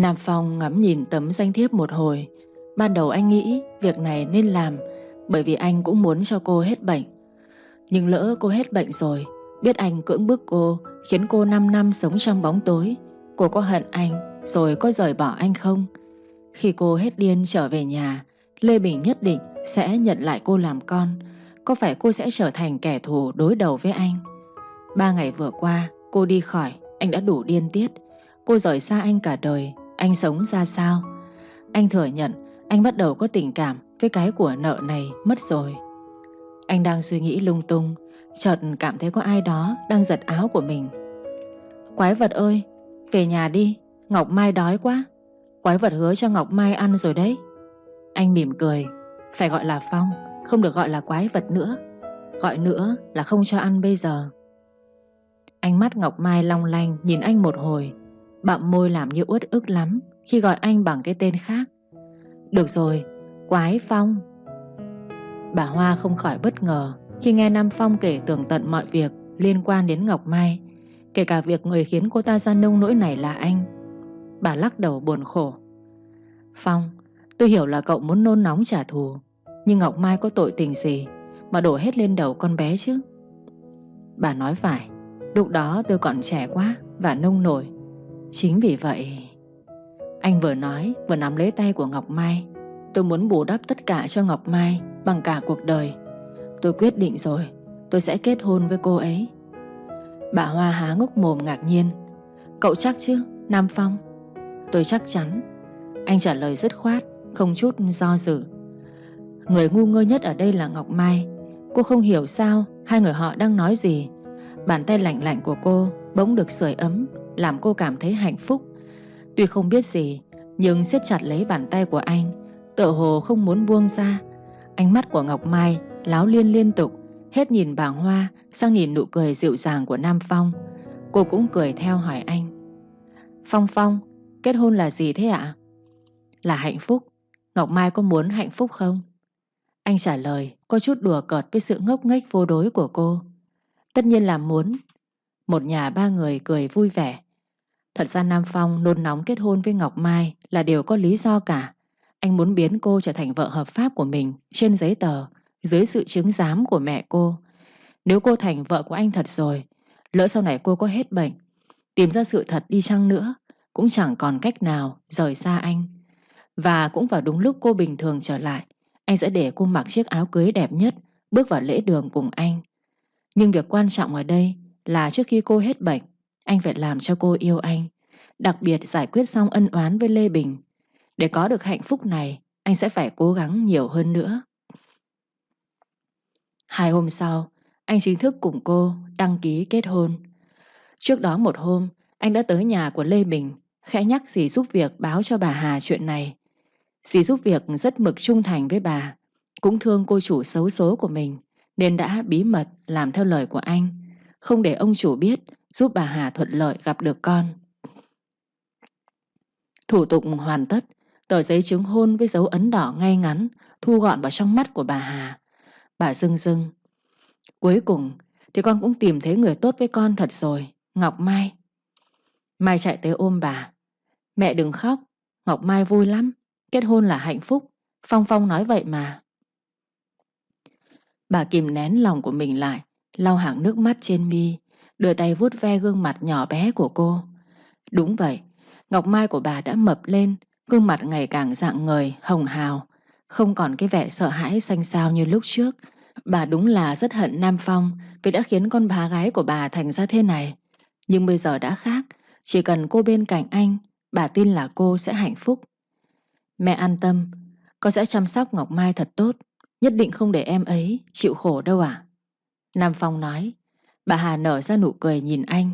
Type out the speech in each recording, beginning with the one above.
Nam Phong ngắm nhìn tấm danh thiếp một hồi. Ban đầu anh nghĩ việc này nên làm bởi vì anh cũng muốn cho cô hết bệnh. Nhưng lỡ cô hết bệnh rồi, biết anh cưỡng bức cô, khiến cô 5 năm sống trong bóng tối. Cô có hận anh, rồi có rời bỏ anh không? Khi cô hết điên trở về nhà, Lê Bình nhất định sẽ nhận lại cô làm con. Có phải cô sẽ trở thành kẻ thù đối đầu với anh? Ba ngày vừa qua, cô đi khỏi, anh đã đủ điên tiết. Cô rời xa anh cả đời, anh sống ra sao? Anh thừa nhận anh bắt đầu có tình cảm với cái của nợ này mất rồi. Anh đang suy nghĩ lung tung, chợt cảm thấy có ai đó đang giật áo của mình. Quái vật ơi, về nhà đi, Ngọc Mai đói quá. Quái vật hứa cho Ngọc Mai ăn rồi đấy. Anh mỉm cười, phải gọi là Phong, không được gọi là quái vật nữa. Gọi nữa là không cho ăn bây giờ. Ánh mắt Ngọc Mai long lanh nhìn anh một hồi, bặm môi làm như uất ức lắm khi gọi anh bằng cái tên khác. Được rồi, Quái Phong. Bà Hoa không khỏi bất ngờ khi nghe Nam Phong kể tường tận mọi việc liên quan đến Ngọc Mai, kể cả việc người khiến cô ta ra nông nỗi này là anh. Bà lắc đầu buồn khổ. Phong, tôi hiểu là cậu muốn nôn nóng trả thù, nhưng Ngọc Mai có tội tình gì mà đổ hết lên đầu con bé chứ? Bà nói phải, lúc đó tôi còn trẻ quá và nông nổi. Chính vì vậy... Anh vừa nói, vừa nắm lấy tay của Ngọc Mai. Tôi muốn bù đắp tất cả cho Ngọc Mai Bằng cả cuộc đời. Tôi quyết định rồi, Tôi sẽ kết hôn với cô ấy. Bà Hoa há ngốc mồm ngạc nhiên. Cậu chắc chứ, Nam Phong? Tôi chắc chắn. Anh trả lời dứt khoát, Không chút do dự. Người ngu ngơ nhất ở đây là Ngọc Mai. Cô không hiểu sao Hai người họ đang nói gì. Bàn tay lạnh lạnh của cô Bỗng được sưởi ấm. Làm cô cảm thấy hạnh phúc. Tuy không biết gì, Nhưng siết chặt lấy bàn tay của anh, Tựa hồ không muốn buông ra. Ánh mắt của Ngọc Mai láo liên liên tục, Hết nhìn bảng hoa Sang nhìn nụ cười dịu dàng của Nam Phong. Cô cũng cười theo hỏi anh. Phong Phong, Kết hôn là gì thế ạ? Là hạnh phúc. Ngọc Mai có muốn hạnh phúc không? Anh trả lời, có chút đùa cợt với sự ngốc nghếch vô đối của cô. Tất nhiên là muốn. Một nhà ba người cười vui vẻ. Thật ra Nam Phong nôn nóng kết hôn với Ngọc Mai là điều có lý do cả. Anh muốn biến cô trở thành vợ hợp pháp của mình trên giấy tờ, dưới sự chứng giám của mẹ cô. Nếu cô thành vợ của anh thật rồi, lỡ sau này cô có hết bệnh, tìm ra sự thật đi chăng nữa, cũng chẳng còn cách nào rời xa anh. Và cũng vào đúng lúc cô bình thường trở lại, anh sẽ để cô mặc chiếc áo cưới đẹp nhất, bước vào lễ đường cùng anh. Nhưng việc quan trọng ở đây là trước khi cô hết bệnh, anh phải làm cho cô yêu anh. Đặc biệt giải quyết xong ân oán với Lê Bình. Để có được hạnh phúc này, anh sẽ phải cố gắng nhiều hơn nữa. Hai hôm sau, anh chính thức cùng cô đăng ký kết hôn. Trước đó một hôm, anh đã tới nhà của Lê Bình, khẽ nhắc dì giúp việc báo cho bà Hà chuyện này. Dì giúp việc rất mực trung thành với bà, cũng thương cô chủ xấu số của mình, nên đã bí mật làm theo lời của anh, không để ông chủ biết giúp bà Hà thuận lợi gặp được con. Thủ tục hoàn tất, tờ giấy chứng hôn với dấu ấn đỏ ngay ngắn thu gọn vào trong mắt của bà Hà. Bà dưng dưng. Cuối cùng thì con cũng tìm thấy người tốt với con thật rồi, Ngọc Mai. Mai chạy tới ôm bà. Mẹ đừng khóc, Ngọc Mai vui lắm, kết hôn là hạnh phúc. Phong Phong nói vậy mà. Bà kìm nén lòng của mình lại, lau hàng nước mắt trên mi, đưa tay vuốt ve gương mặt nhỏ bé của cô. Đúng vậy, ngọc mai của bà đã mập lên, gương mặt ngày càng dạng người, hồng hào, không còn cái vẻ sợ hãi xanh xao như lúc trước. Bà đúng là rất hận Nam Phong vì đã khiến con bà gái của bà thành ra thế này. Nhưng bây giờ đã khác, chỉ cần cô bên cạnh anh, bà tin là cô sẽ hạnh phúc. Mẹ an tâm, con sẽ chăm sóc Ngọc Mai thật tốt, nhất định không để em ấy chịu khổ đâu ạ. Nam Phong nói, Bà Hà nở ra nụ cười nhìn anh.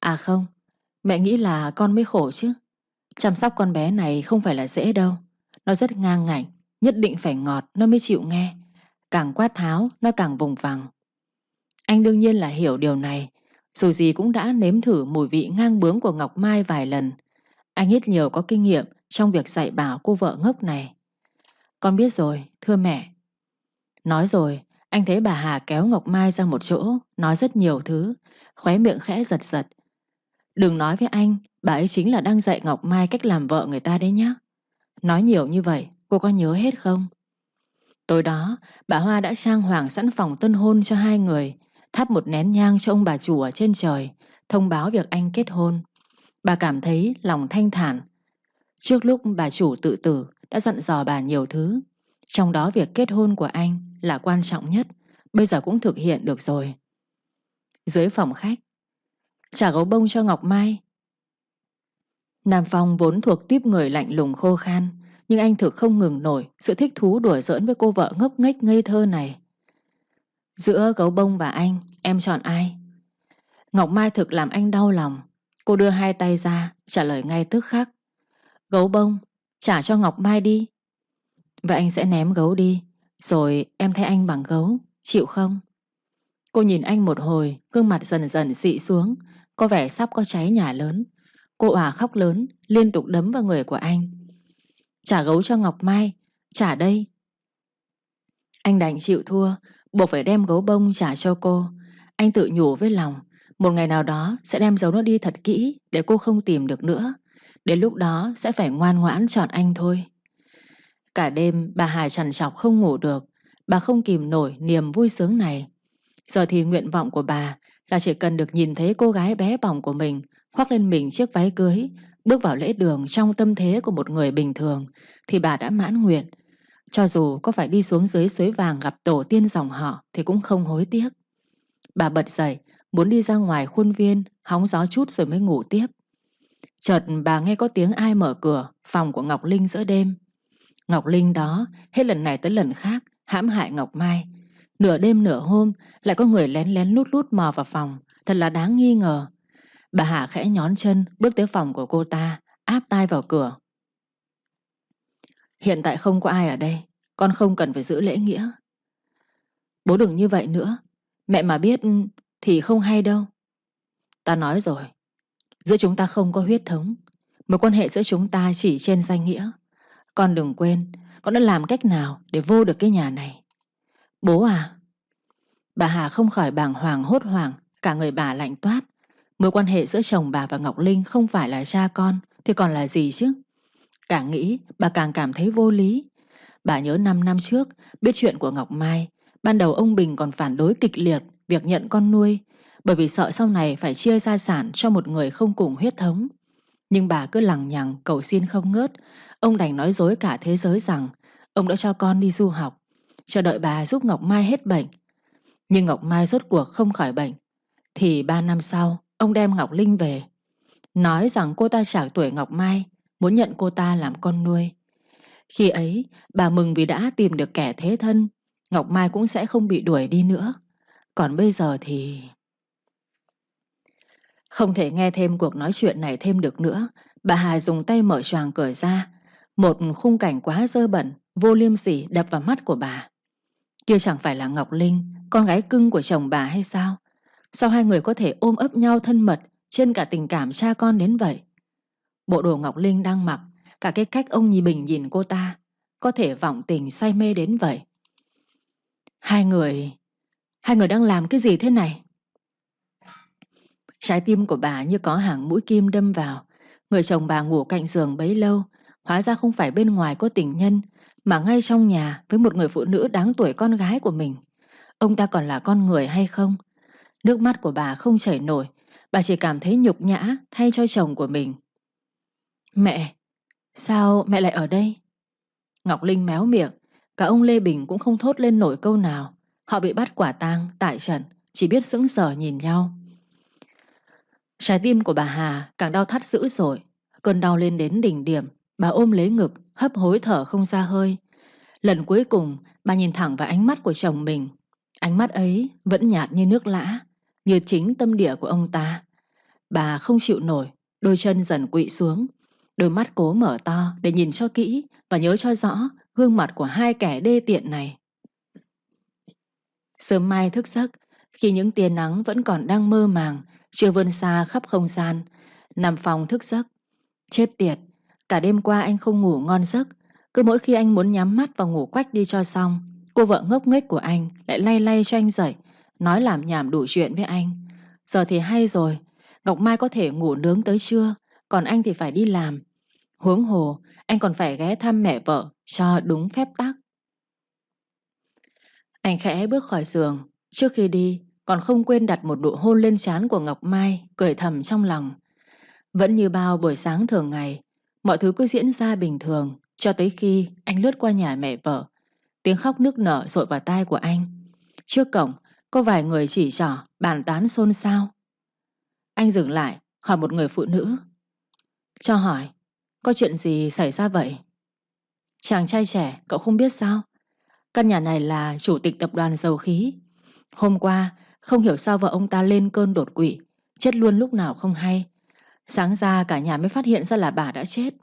À không, mẹ nghĩ là con mới khổ chứ. Chăm sóc con bé này không phải là dễ đâu. Nó rất ngang ngạnh, nhất định phải ngọt nó mới chịu nghe. Càng quát tháo, nó càng vùng vằng. Anh đương nhiên là hiểu điều này. Dù gì cũng đã nếm thử mùi vị ngang bướng của Ngọc Mai vài lần. Anh ít nhiều có kinh nghiệm trong việc dạy bảo cô vợ ngốc này. Con biết rồi, thưa mẹ. Nói rồi, anh thấy bà Hà kéo Ngọc Mai ra một chỗ, nói rất nhiều thứ, khóe miệng khẽ giật giật. Đừng nói với anh, bà ấy chính là đang dạy Ngọc Mai cách làm vợ người ta đấy nhá. Nói nhiều như vậy, cô có nhớ hết không? Tối đó, bà Hoa đã trang hoàng sẵn phòng tân hôn cho hai người, thắp một nén nhang cho ông bà chủ ở trên trời, thông báo việc anh kết hôn. Bà cảm thấy lòng thanh thản. Trước lúc bà chủ tự tử đã dặn dò bà nhiều thứ, trong đó việc kết hôn của anh là quan trọng nhất, bây giờ cũng thực hiện được rồi. Dưới phòng khách, trả gấu bông cho Ngọc Mai. Nam Phong vốn thuộc tuyếp người lạnh lùng khô khan, nhưng anh thực không ngừng nổi sự thích thú đùa giỡn với cô vợ ngốc nghếch ngây thơ này. Giữa gấu bông và anh, em chọn ai? Ngọc Mai thực làm anh đau lòng. Cô đưa hai tay ra, trả lời ngay tức khắc. Gấu bông, trả cho Ngọc Mai đi. Vậy anh sẽ ném gấu đi, rồi em thay anh bằng gấu, chịu không? Cô nhìn anh một hồi, gương mặt dần dần xị xuống, có vẻ sắp có cháy nhà lớn. Cô ả khóc lớn, liên tục đấm vào người của anh. Trả gấu cho Ngọc Mai, trả đây. Anh đành chịu thua, buộc phải đem gấu bông trả cho cô. Anh tự nhủ với lòng, một ngày nào đó sẽ đem giấu nó đi thật kỹ để cô không tìm được nữa. Đến lúc đó sẽ phải ngoan ngoãn chọn anh thôi. Cả đêm bà Hải trằn trọc không ngủ được, bà không kìm nổi niềm vui sướng này. Giờ thì nguyện vọng của bà là chỉ cần được nhìn thấy cô gái bé bỏng của mình khoác lên mình chiếc váy cưới, bước vào lễ đường trong tâm thế của một người bình thường thì bà đã mãn nguyện. Cho dù có phải đi xuống dưới suối vàng gặp tổ tiên dòng họ thì cũng không hối tiếc. Bà bật dậy, muốn đi ra ngoài khuôn viên, hóng gió chút rồi mới ngủ tiếp. Chợt bà nghe có tiếng ai mở cửa phòng của Ngọc Linh giữa đêm. Ngọc Linh đó, hết lần này tới lần khác, hãm hại Ngọc Mai. Nửa đêm nửa hôm, lại có người lén lén lút lút mò vào phòng, thật là đáng nghi ngờ. Bà Hà khẽ nhón chân, bước tới phòng của cô ta, áp tai vào cửa. Hiện tại không có ai ở đây, con không cần phải giữ lễ nghĩa. Bố đừng như vậy nữa, mẹ mà biết thì không hay đâu. Ta nói rồi, giữa chúng ta không có huyết thống, mối quan hệ giữa chúng ta chỉ trên danh nghĩa. Con đừng quên, con đã làm cách nào để vô được cái nhà này. Bố à? Bà Hà không khỏi bàng hoàng hốt hoảng, cả người bà lạnh toát. Mối quan hệ giữa chồng bà và Ngọc Linh không phải là cha con, thì còn là gì chứ? Càng nghĩ, bà càng cảm thấy vô lý. Bà nhớ 5 năm trước, biết chuyện của Ngọc Mai, ban đầu ông Bình còn phản đối kịch liệt việc nhận con nuôi, bởi vì sợ sau này phải chia gia sản cho một người không cùng huyết thống. Nhưng bà cứ lằng nhằng cầu xin không ngớt, ông đành nói dối cả thế giới rằng ông đã cho con đi du học, chờ đợi bà giúp Ngọc Mai hết bệnh. Nhưng Ngọc Mai rốt cuộc không khỏi bệnh. Thì ba năm sau, ông đem Ngọc Linh về. Nói rằng cô ta trả tuổi Ngọc Mai, muốn nhận cô ta làm con nuôi. Khi ấy, bà mừng vì đã tìm được kẻ thế thân, Ngọc Mai cũng sẽ không bị đuổi đi nữa. Còn bây giờ thì... Không thể nghe thêm cuộc nói chuyện này thêm được nữa, bà Hà dùng tay mở choàng cửa ra. Một khung cảnh quá dơ bẩn, vô liêm sỉ đập vào mắt của bà. Kia chẳng phải là Ngọc Linh, con gái cưng của chồng bà hay sao? Sao hai người có thể ôm ấp nhau thân mật trên cả tình cảm cha con đến vậy? Bộ đồ Ngọc Linh đang mặc, cả cái cách ông Nhì Bình nhìn cô ta, có thể vọng tình say mê đến vậy. Hai người... Hai người đang làm cái gì thế này? Trái tim của bà như có hàng mũi kim đâm vào. Người chồng bà ngủ cạnh giường bấy lâu, hóa ra không phải bên ngoài có tình nhân, mà ngay trong nhà với một người phụ nữ đáng tuổi con gái của mình. Ông ta còn là con người hay không? Nước mắt của bà không chảy nổi, bà chỉ cảm thấy nhục nhã thay cho chồng của mình. Mẹ, sao mẹ lại ở đây? Ngọc Linh méo miệng, cả ông Lê Bình cũng không thốt lên nổi câu nào. Họ bị bắt quả tang tại trận, chỉ biết sững sờ nhìn nhau. Trái tim của bà Hà càng đau thắt dữ dội, cơn đau lên đến đỉnh điểm, bà ôm lấy ngực, hấp hối thở không ra hơi. Lần cuối cùng, bà nhìn thẳng vào ánh mắt của chồng mình. Ánh mắt ấy vẫn nhạt như nước lã, như chính tâm địa của ông ta. Bà không chịu nổi, đôi chân dần quỵ xuống. Đôi mắt cố mở to để nhìn cho kỹ và nhớ cho rõ gương mặt của hai kẻ đê tiện này. Sớm mai thức giấc, khi những tia nắng vẫn còn đang mơ màng, chưa vươn xa khắp không gian, nằm phòng thức giấc. Chết tiệt, cả đêm qua anh không ngủ ngon giấc, cứ mỗi khi anh muốn nhắm mắt và ngủ quách đi cho xong, cô vợ ngốc nghếch của anh lại lay lay cho anh dậy, nói làm nhảm đủ chuyện với anh. Giờ thì hay rồi, Ngọc Mai có thể ngủ nướng tới trưa, còn anh thì phải đi làm. Huống hồ, anh còn phải ghé thăm mẹ vợ cho đúng phép tắc. Anh khẽ bước khỏi giường, trước khi đi còn không quên đặt một nụ hôn lên trán của Ngọc Mai, cười thầm trong lòng. Vẫn như bao buổi sáng thường ngày, mọi thứ cứ diễn ra bình thường cho tới khi anh lướt qua nhà mẹ vợ. Tiếng khóc nước nở rội vào tai của anh. Trước cổng, có vài người chỉ trỏ, bàn tán xôn xao. Anh dừng lại, hỏi một người phụ nữ. Cho hỏi, có chuyện gì xảy ra vậy? Chàng trai trẻ, cậu không biết sao? Căn nhà này là chủ tịch tập đoàn dầu khí. Hôm qua, không hiểu sao vợ ông ta lên cơn đột quỵ, chết luôn lúc nào không hay. Sáng ra cả nhà mới phát hiện ra là bà đã chết.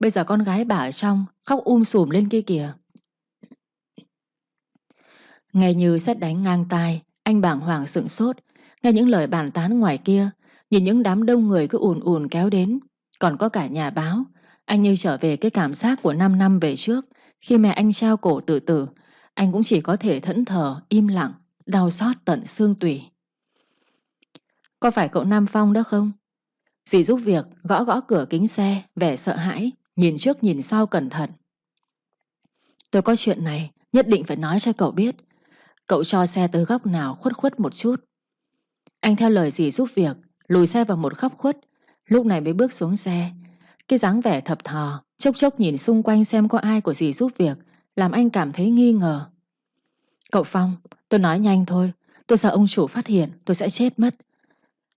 Bây giờ con gái bà ở trong, khóc um sùm lên kia kìa. Nghe như xét đánh ngang tai, anh bảng hoàng sững sốt, nghe những lời bàn tán ngoài kia, nhìn những đám đông người cứ ùn ùn kéo đến, còn có cả nhà báo. Anh như trở về cái cảm giác của 5 năm về trước, khi mẹ anh trao cổ tự tử, anh cũng chỉ có thể thẫn thờ, im lặng, đau xót tận xương tủy. Có phải cậu Nam Phong đó không? Dì giúp việc, gõ gõ cửa kính xe, vẻ sợ hãi, nhìn trước nhìn sau cẩn thận. Tôi có chuyện này, nhất định phải nói cho cậu biết. Cậu cho xe tới góc nào khuất khuất một chút. Anh theo lời dì giúp việc, lùi xe vào một góc khuất, lúc này mới bước xuống xe. Cái dáng vẻ thập thò, chốc chốc nhìn xung quanh xem có ai của dì giúp việc, làm anh cảm thấy nghi ngờ. Cậu Phong, tôi nói nhanh thôi, tôi sợ ông chủ phát hiện tôi sẽ chết mất.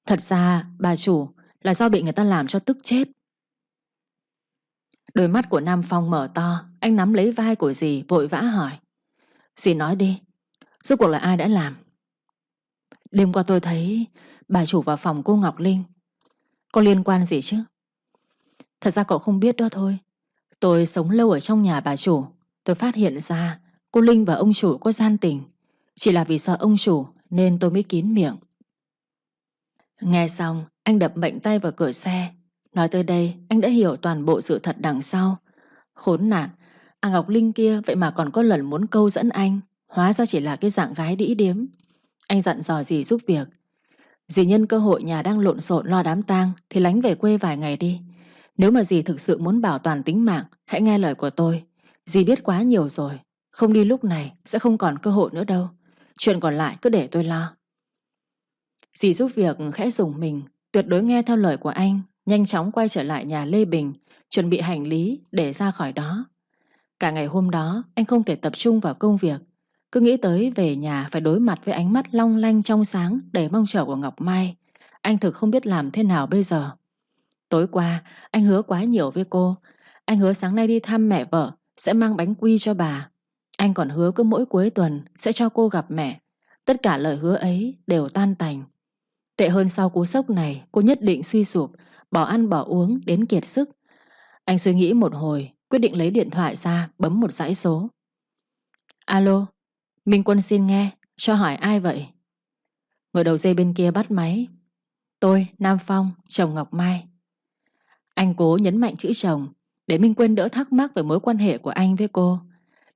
Thật ra, bà chủ là do bị người ta làm cho tức chết. Đôi mắt của Nam Phong mở to, anh nắm lấy vai của dì vội vã hỏi. Dì nói đi, rốt cuộc là ai đã làm? Đêm qua tôi thấy bà chủ vào phòng cô Ngọc Linh. Có liên quan gì chứ? Thật ra cậu không biết đó thôi. Tôi sống lâu ở trong nhà bà chủ. Tôi phát hiện ra cô Linh và ông chủ có gian tình. Chỉ là vì sợ ông chủ nên tôi mới kín miệng. Nghe xong, anh đập mạnh tay vào cửa xe. Nói tới đây, anh đã hiểu toàn bộ sự thật đằng sau. Khốn nạn, à Ngọc Linh kia vậy mà còn có lần muốn câu dẫn anh. Hóa ra chỉ là cái dạng gái đĩ điếm. Anh dặn dò gì giúp việc. Dì nhân cơ hội nhà đang lộn xộn lo đám tang thì lánh về quê vài ngày đi. Nếu mà dì thực sự muốn bảo toàn tính mạng, hãy nghe lời của tôi. Dì biết quá nhiều rồi. Không đi lúc này sẽ không còn cơ hội nữa đâu. Chuyện còn lại cứ để tôi lo. Dì giúp việc khẽ dùng mình, tuyệt đối nghe theo lời của anh, nhanh chóng quay trở lại nhà Lê Bình, chuẩn bị hành lý để ra khỏi đó. Cả ngày hôm đó, anh không thể tập trung vào công việc. Cứ nghĩ tới về nhà phải đối mặt với ánh mắt long lanh trong sáng đầy mong chờ của Ngọc Mai. Anh thực không biết làm thế nào bây giờ. Tối qua, anh hứa quá nhiều với cô. Anh hứa sáng nay đi thăm mẹ vợ, sẽ mang bánh quy cho bà. Anh còn hứa cứ mỗi cuối tuần sẽ cho cô gặp mẹ. Tất cả lời hứa ấy đều tan tành. Tệ hơn sau cú sốc này, cô nhất định suy sụp, bỏ ăn bỏ uống đến kiệt sức. Anh suy nghĩ một hồi, quyết định lấy điện thoại ra, bấm một dãy số. Alo, Minh Quân xin nghe, cho hỏi ai vậy? Người đầu dây bên kia bắt máy. Tôi, Nam Phong, chồng Ngọc Mai. Anh cố nhấn mạnh chữ chồng, để Minh Quân đỡ thắc mắc về mối quan hệ của anh với cô.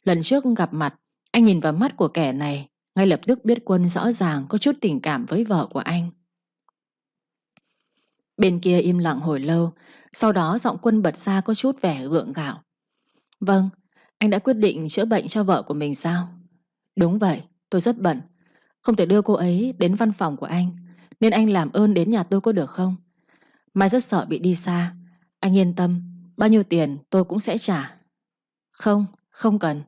Lần trước gặp mặt, anh nhìn vào mắt của kẻ này, ngay lập tức biết Quân rõ ràng có chút tình cảm với vợ của anh. Bên kia im lặng hồi lâu, sau đó giọng Quân bật ra có chút vẻ gượng gạo. Vâng, anh đã quyết định chữa bệnh cho vợ của mình sao? Đúng vậy, tôi rất bận. Không thể đưa cô ấy đến văn phòng của anh, nên anh làm ơn đến nhà tôi có được không? Mai rất sợ bị đi xa. Anh yên tâm, bao nhiêu tiền tôi cũng sẽ trả. Không, không cần.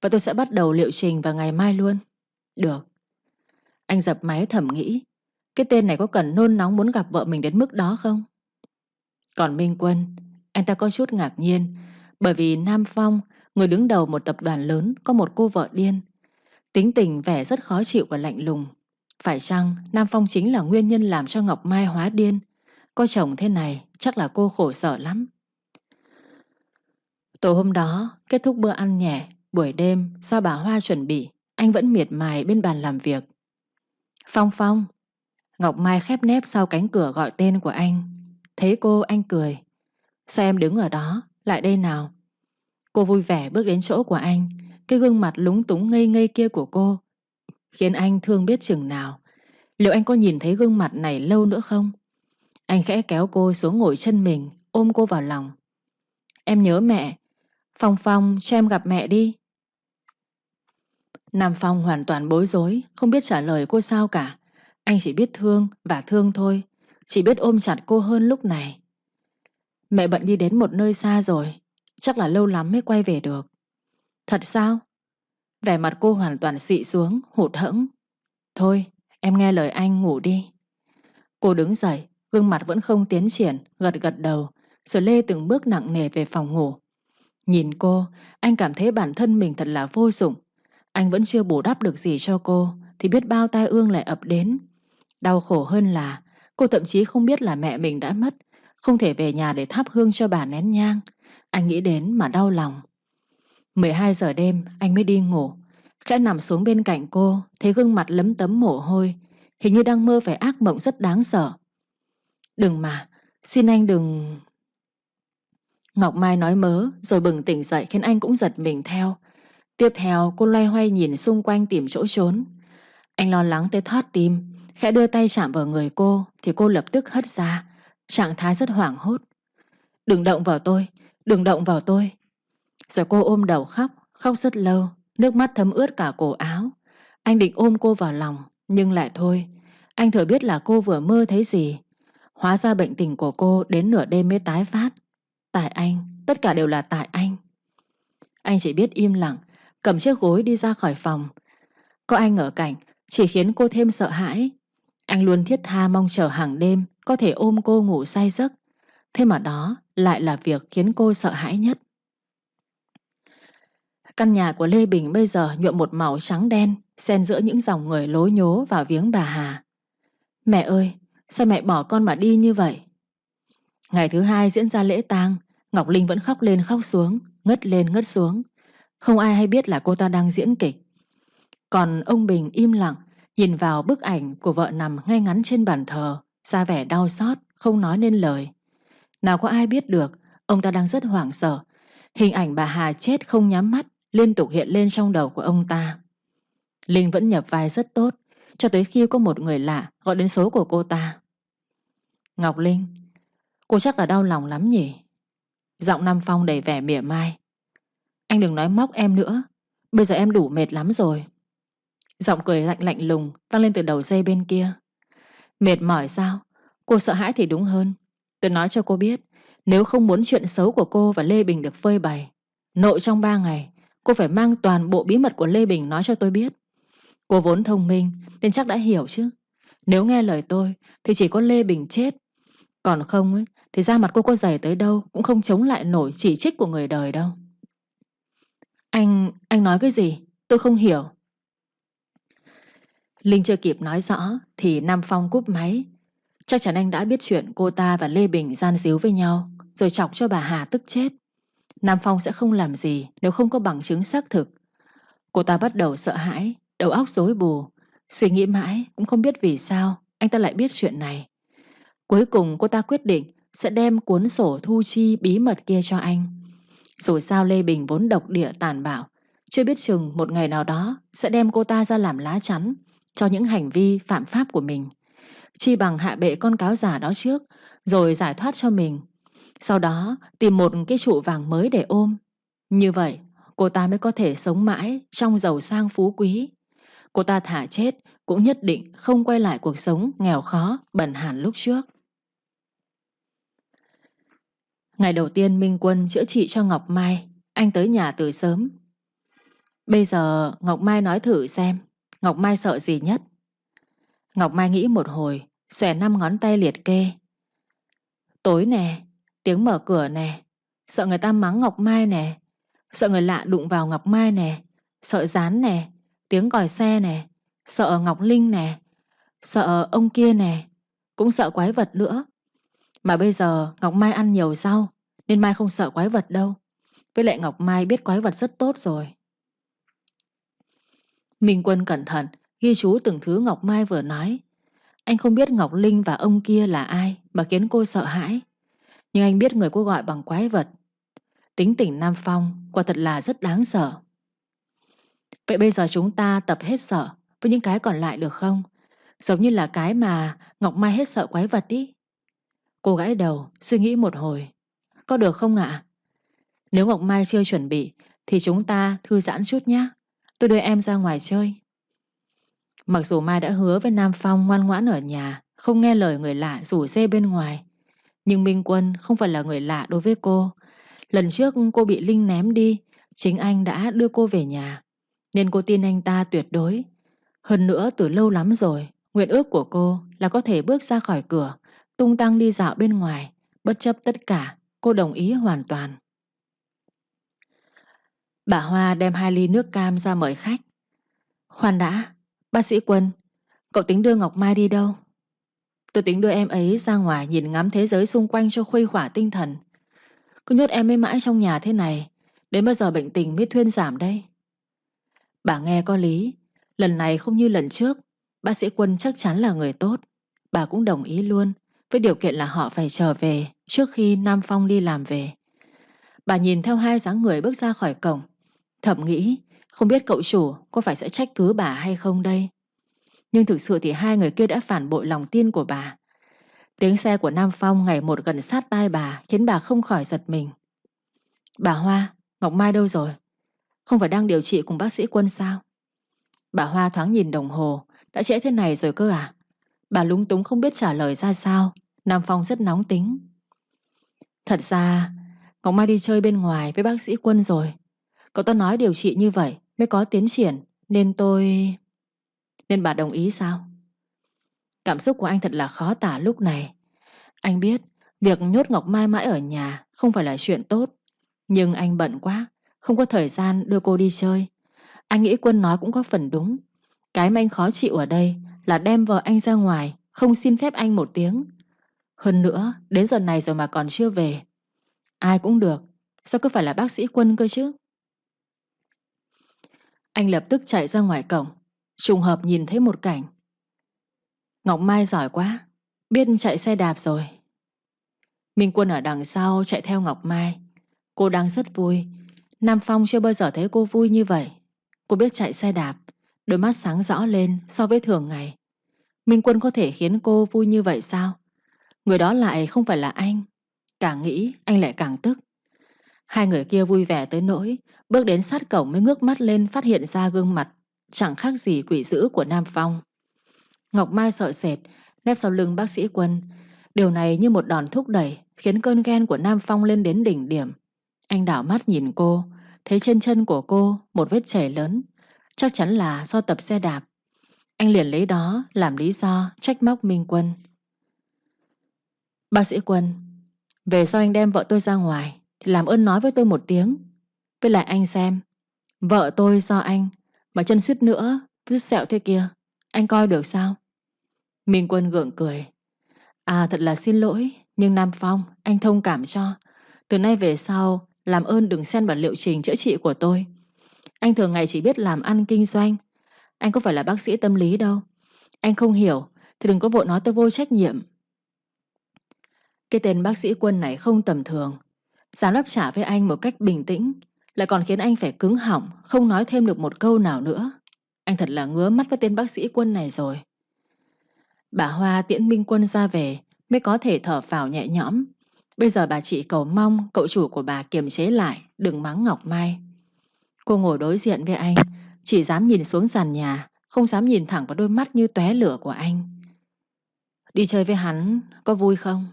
Và tôi sẽ bắt đầu liệu trình vào ngày mai luôn. Được. Anh dập máy thầm nghĩ. Cái tên này có cần nôn nóng muốn gặp vợ mình đến mức đó không? Còn Minh Quân, anh ta có chút ngạc nhiên. Bởi vì Nam Phong, người đứng đầu một tập đoàn lớn, có một cô vợ điên. Tính tình vẻ rất khó chịu và lạnh lùng. Phải chăng Nam Phong chính là nguyên nhân làm cho Ngọc Mai hóa điên? Có chồng thế này chắc là cô khổ sở lắm. Tối hôm đó, kết thúc bữa ăn nhẹ, buổi đêm do bà Hoa chuẩn bị, anh vẫn miệt mài bên bàn làm việc. Phong Phong. Ngọc Mai khép nép sau cánh cửa gọi tên của anh. Thấy cô anh cười. Sao em đứng ở đó? Lại đây nào. Cô vui vẻ bước đến chỗ của anh. Cái gương mặt lúng túng ngây ngây kia của cô khiến anh thương biết chừng nào. Liệu anh có nhìn thấy gương mặt này lâu nữa không? Anh khẽ kéo cô xuống ngồi chân mình, ôm cô vào lòng. Em nhớ mẹ. Phong Phong cho em gặp mẹ đi. Nam Phong hoàn toàn bối rối, không biết trả lời cô sao cả. Anh chỉ biết thương và thương thôi, chỉ biết ôm chặt cô hơn lúc này. Mẹ bận đi đến một nơi xa rồi, chắc là lâu lắm mới quay về được. Thật sao? Vẻ mặt cô hoàn toàn xị xuống, hụt hẫng. Thôi, em nghe lời anh ngủ đi. Cô đứng dậy, gương mặt vẫn không tiến triển, gật gật đầu, rồi lê từng bước nặng nề về phòng ngủ. Nhìn cô, anh cảm thấy bản thân mình thật là vô dụng. Anh vẫn chưa bù đắp được gì cho cô, thì biết bao tai ương lại ập đến. Đau khổ hơn là cô thậm chí không biết là mẹ mình đã mất, không thể về nhà để thắp hương cho bà nén nhang. Anh nghĩ đến mà đau lòng. 12 giờ đêm anh mới đi ngủ. Khẽ nằm xuống bên cạnh cô, thấy gương mặt lấm tấm mồ hôi, hình như đang mơ phải ác mộng rất đáng sợ. Đừng mà, xin anh đừng... Ngọc Mai nói mớ rồi bừng tỉnh dậy khiến anh cũng giật mình theo. Tiếp theo cô loay hoay nhìn xung quanh tìm chỗ trốn. Anh lo lắng tới thoát tim, khẽ đưa tay chạm vào người cô thì cô lập tức hất ra, trạng thái rất hoảng hốt. Đừng động vào tôi, đừng động vào tôi. Rồi cô ôm đầu khóc, khóc rất lâu, nước mắt thấm ướt cả cổ áo. Anh định ôm cô vào lòng, nhưng lại thôi. Anh thừa biết là cô vừa mơ thấy gì. Hóa ra bệnh tình của cô đến nửa đêm mới tái phát. Tại anh, tất cả đều là tại anh. Anh chỉ biết im lặng, cầm chiếc gối đi ra khỏi phòng. Có anh ở cạnh, chỉ khiến cô thêm sợ hãi. Anh luôn thiết tha mong chờ hàng đêm có thể ôm cô ngủ say giấc. Thế mà đó lại là việc khiến cô sợ hãi nhất. Căn nhà của Lê Bình bây giờ nhuộm một màu trắng đen, xen giữa những dòng người lối nhố vào viếng bà Hà. Mẹ ơi, sao mẹ bỏ con mà đi như vậy? Ngày thứ hai diễn ra lễ tang, Ngọc Linh vẫn khóc lên khóc xuống, ngất lên ngất xuống. Không ai hay biết là cô ta đang diễn kịch. Còn ông Bình im lặng, nhìn vào bức ảnh của vợ nằm ngay ngắn trên bàn thờ, ra vẻ đau xót, không nói nên lời. Nào có ai biết được, ông ta đang rất hoảng sợ. Hình ảnh bà Hà chết không nhắm mắt, liên tục hiện lên trong đầu của ông ta. Linh vẫn nhập vai rất tốt, cho tới khi có một người lạ gọi đến số của cô ta. Ngọc Linh, cô chắc là đau lòng lắm nhỉ? Giọng Nam Phong đầy vẻ mỉa mai. Anh đừng nói móc em nữa, bây giờ em đủ mệt lắm rồi. Giọng cười lạnh lạnh lùng vang lên từ đầu dây bên kia. Mệt mỏi sao? Cô sợ hãi thì đúng hơn. Tôi nói cho cô biết, nếu không muốn chuyện xấu của cô và Lê Bình được phơi bày, nội trong ba ngày, cô phải mang toàn bộ bí mật của Lê Bình nói cho tôi biết. Cô vốn thông minh nên chắc đã hiểu chứ. Nếu nghe lời tôi thì chỉ có Lê Bình chết. Còn không ấy, thì ra mặt cô có dày tới đâu cũng không chống lại nổi chỉ trích của người đời đâu. Anh, anh nói cái gì? Tôi không hiểu. Linh chưa kịp nói rõ thì Nam Phong cúp máy. Chắc chắn anh đã biết chuyện cô ta và Lê Bình gian díu với nhau rồi chọc cho bà Hà tức chết. Nam Phong sẽ không làm gì nếu không có bằng chứng xác thực. Cô ta bắt đầu sợ hãi, đầu óc rối bù. Suy nghĩ mãi cũng không biết vì sao anh ta lại biết chuyện này. Cuối cùng cô ta quyết định sẽ đem cuốn sổ thu chi bí mật kia cho anh. Dù sao Lê Bình vốn độc địa tàn bạo, chưa biết chừng một ngày nào đó sẽ đem cô ta ra làm lá chắn cho những hành vi phạm pháp của mình. Chi bằng hạ bệ con cáo giả đó trước, rồi giải thoát cho mình. Sau đó tìm một cái trụ vàng mới để ôm. Như vậy, cô ta mới có thể sống mãi trong giàu sang phú quý. Cô ta thả chết cũng nhất định không quay lại cuộc sống nghèo khó, bẩn hàn lúc trước. Ngày đầu tiên Minh Quân chữa trị cho Ngọc Mai, anh tới nhà từ sớm. Bây giờ Ngọc Mai nói thử xem, Ngọc Mai sợ gì nhất? Ngọc Mai nghĩ một hồi, xòe năm ngón tay liệt kê. Tối nè, tiếng mở cửa nè, sợ người ta mắng Ngọc Mai nè, sợ người lạ đụng vào Ngọc Mai nè, sợ rán nè, tiếng còi xe nè, sợ Ngọc Linh nè, sợ ông kia nè, cũng sợ quái vật nữa. Mà bây giờ Ngọc Mai ăn nhiều rau Nên Mai không sợ quái vật đâu Với lại Ngọc Mai biết quái vật rất tốt rồi Minh Quân cẩn thận Ghi chú từng thứ Ngọc Mai vừa nói Anh không biết Ngọc Linh và ông kia là ai Mà khiến cô sợ hãi Nhưng anh biết người cô gọi bằng quái vật Tính tỉnh Nam Phong Quả thật là rất đáng sợ Vậy bây giờ chúng ta tập hết sợ Với những cái còn lại được không Giống như là cái mà Ngọc Mai hết sợ quái vật đi Cô gãi đầu, suy nghĩ một hồi. Có được không ạ? Nếu Ngọc Mai chưa chuẩn bị, thì chúng ta thư giãn chút nhé. Tôi đưa em ra ngoài chơi. Mặc dù Mai đã hứa với Nam Phong ngoan ngoãn ở nhà, không nghe lời người lạ rủ dê bên ngoài. Nhưng Minh Quân không phải là người lạ đối với cô. Lần trước cô bị Linh ném đi, chính anh đã đưa cô về nhà. Nên cô tin anh ta tuyệt đối. Hơn nữa từ lâu lắm rồi, nguyện ước của cô là có thể bước ra khỏi cửa, tung tăng đi dạo bên ngoài, bất chấp tất cả, cô đồng ý hoàn toàn. Bà Hoa đem hai ly nước cam ra mời khách. Khoan đã, bác sĩ Quân, cậu tính đưa Ngọc Mai đi đâu? Tôi tính đưa em ấy ra ngoài nhìn ngắm thế giới xung quanh cho khuây khỏa tinh thần. Cứ nhốt em ấy mãi trong nhà thế này, đến bao giờ bệnh tình mới thuyên giảm đây? Bà nghe có lý, lần này không như lần trước, bác sĩ Quân chắc chắn là người tốt. Bà cũng đồng ý luôn, với điều kiện là họ phải trở về trước khi Nam Phong đi làm về. Bà nhìn theo hai dáng người bước ra khỏi cổng, Thẩm nghĩ không biết cậu chủ có phải sẽ trách cứ bà hay không đây. Nhưng thực sự thì hai người kia đã phản bội lòng tin của bà. Tiếng xe của Nam Phong ngày một gần sát tai bà khiến bà không khỏi giật mình. Bà Hoa, Ngọc Mai đâu rồi? Không phải đang điều trị cùng bác sĩ quân sao? Bà Hoa thoáng nhìn đồng hồ, đã trễ thế này rồi cơ à? Bà lúng túng không biết trả lời ra sao. Nam Phong rất nóng tính. Thật ra, Ngọc Mai đi chơi bên ngoài với bác sĩ quân rồi. Cậu ta nói điều trị như vậy mới có tiến triển, nên tôi... Nên bà đồng ý sao? Cảm xúc của anh thật là khó tả lúc này. Anh biết việc nhốt Ngọc Mai mãi ở nhà không phải là chuyện tốt. Nhưng anh bận quá, không có thời gian đưa cô đi chơi. Anh nghĩ Quân nói cũng có phần đúng. Cái mà anh khó chịu ở đây là đem vợ anh ra ngoài, không xin phép anh một tiếng. Hơn nữa, đến giờ này rồi mà còn chưa về. Ai cũng được, sao cứ phải là bác sĩ Quân cơ chứ? Anh lập tức chạy ra ngoài cổng, trùng hợp nhìn thấy một cảnh. Ngọc Mai giỏi quá, biết chạy xe đạp rồi. Minh Quân ở đằng sau chạy theo Ngọc Mai. Cô đang rất vui. Nam Phong chưa bao giờ thấy cô vui như vậy. Cô biết chạy xe đạp, đôi mắt sáng rõ lên so với thường ngày. Minh Quân có thể khiến cô vui như vậy sao? Người đó lại không phải là anh. Càng nghĩ, anh lại càng tức. Hai người kia vui vẻ tới nỗi, bước đến sát cổng mới ngước mắt lên phát hiện ra gương mặt, chẳng khác gì quỷ dữ của Nam Phong. Ngọc Mai sợ sệt, nép sau lưng bác sĩ Quân. Điều này như một đòn thúc đẩy, khiến cơn ghen của Nam Phong lên đến đỉnh điểm. Anh đảo mắt nhìn cô, thấy trên chân của cô một vết chảy lớn, chắc chắn là do tập xe đạp. Anh liền lấy đó làm lý do trách móc Minh Quân. Bác sĩ Quân, về sau anh đem vợ tôi ra ngoài thì làm ơn nói với tôi một tiếng. Với lại anh xem, vợ tôi do anh mà chân suýt nữa vứt sẹo thế kia, anh coi được sao? Minh Quân gượng cười. À thật là xin lỗi, nhưng Nam Phong, anh thông cảm cho. Từ nay về sau, làm ơn đừng xen vào liệu trình chữa trị của tôi. Anh thường ngày chỉ biết làm ăn kinh doanh. Anh có phải là bác sĩ tâm lý đâu. Anh không hiểu, thì đừng có vội nói tôi vô trách nhiệm. Cái tên bác sĩ quân này không tầm thường. Dám đáp trả với anh một cách bình tĩnh, lại còn khiến anh phải cứng họng, không nói thêm được một câu nào nữa. Anh thật là ngứa mắt với tên bác sĩ quân này rồi. Bà Hoa tiễn Minh Quân ra về mới có thể thở phào nhẹ nhõm. Bây giờ bà chị cầu mong cậu chủ của bà kiềm chế lại, đừng mắng Ngọc Mai. Cô ngồi đối diện với anh, chỉ dám nhìn xuống sàn nhà, không dám nhìn thẳng vào đôi mắt như tóe lửa của anh. Đi chơi với hắn, có vui không?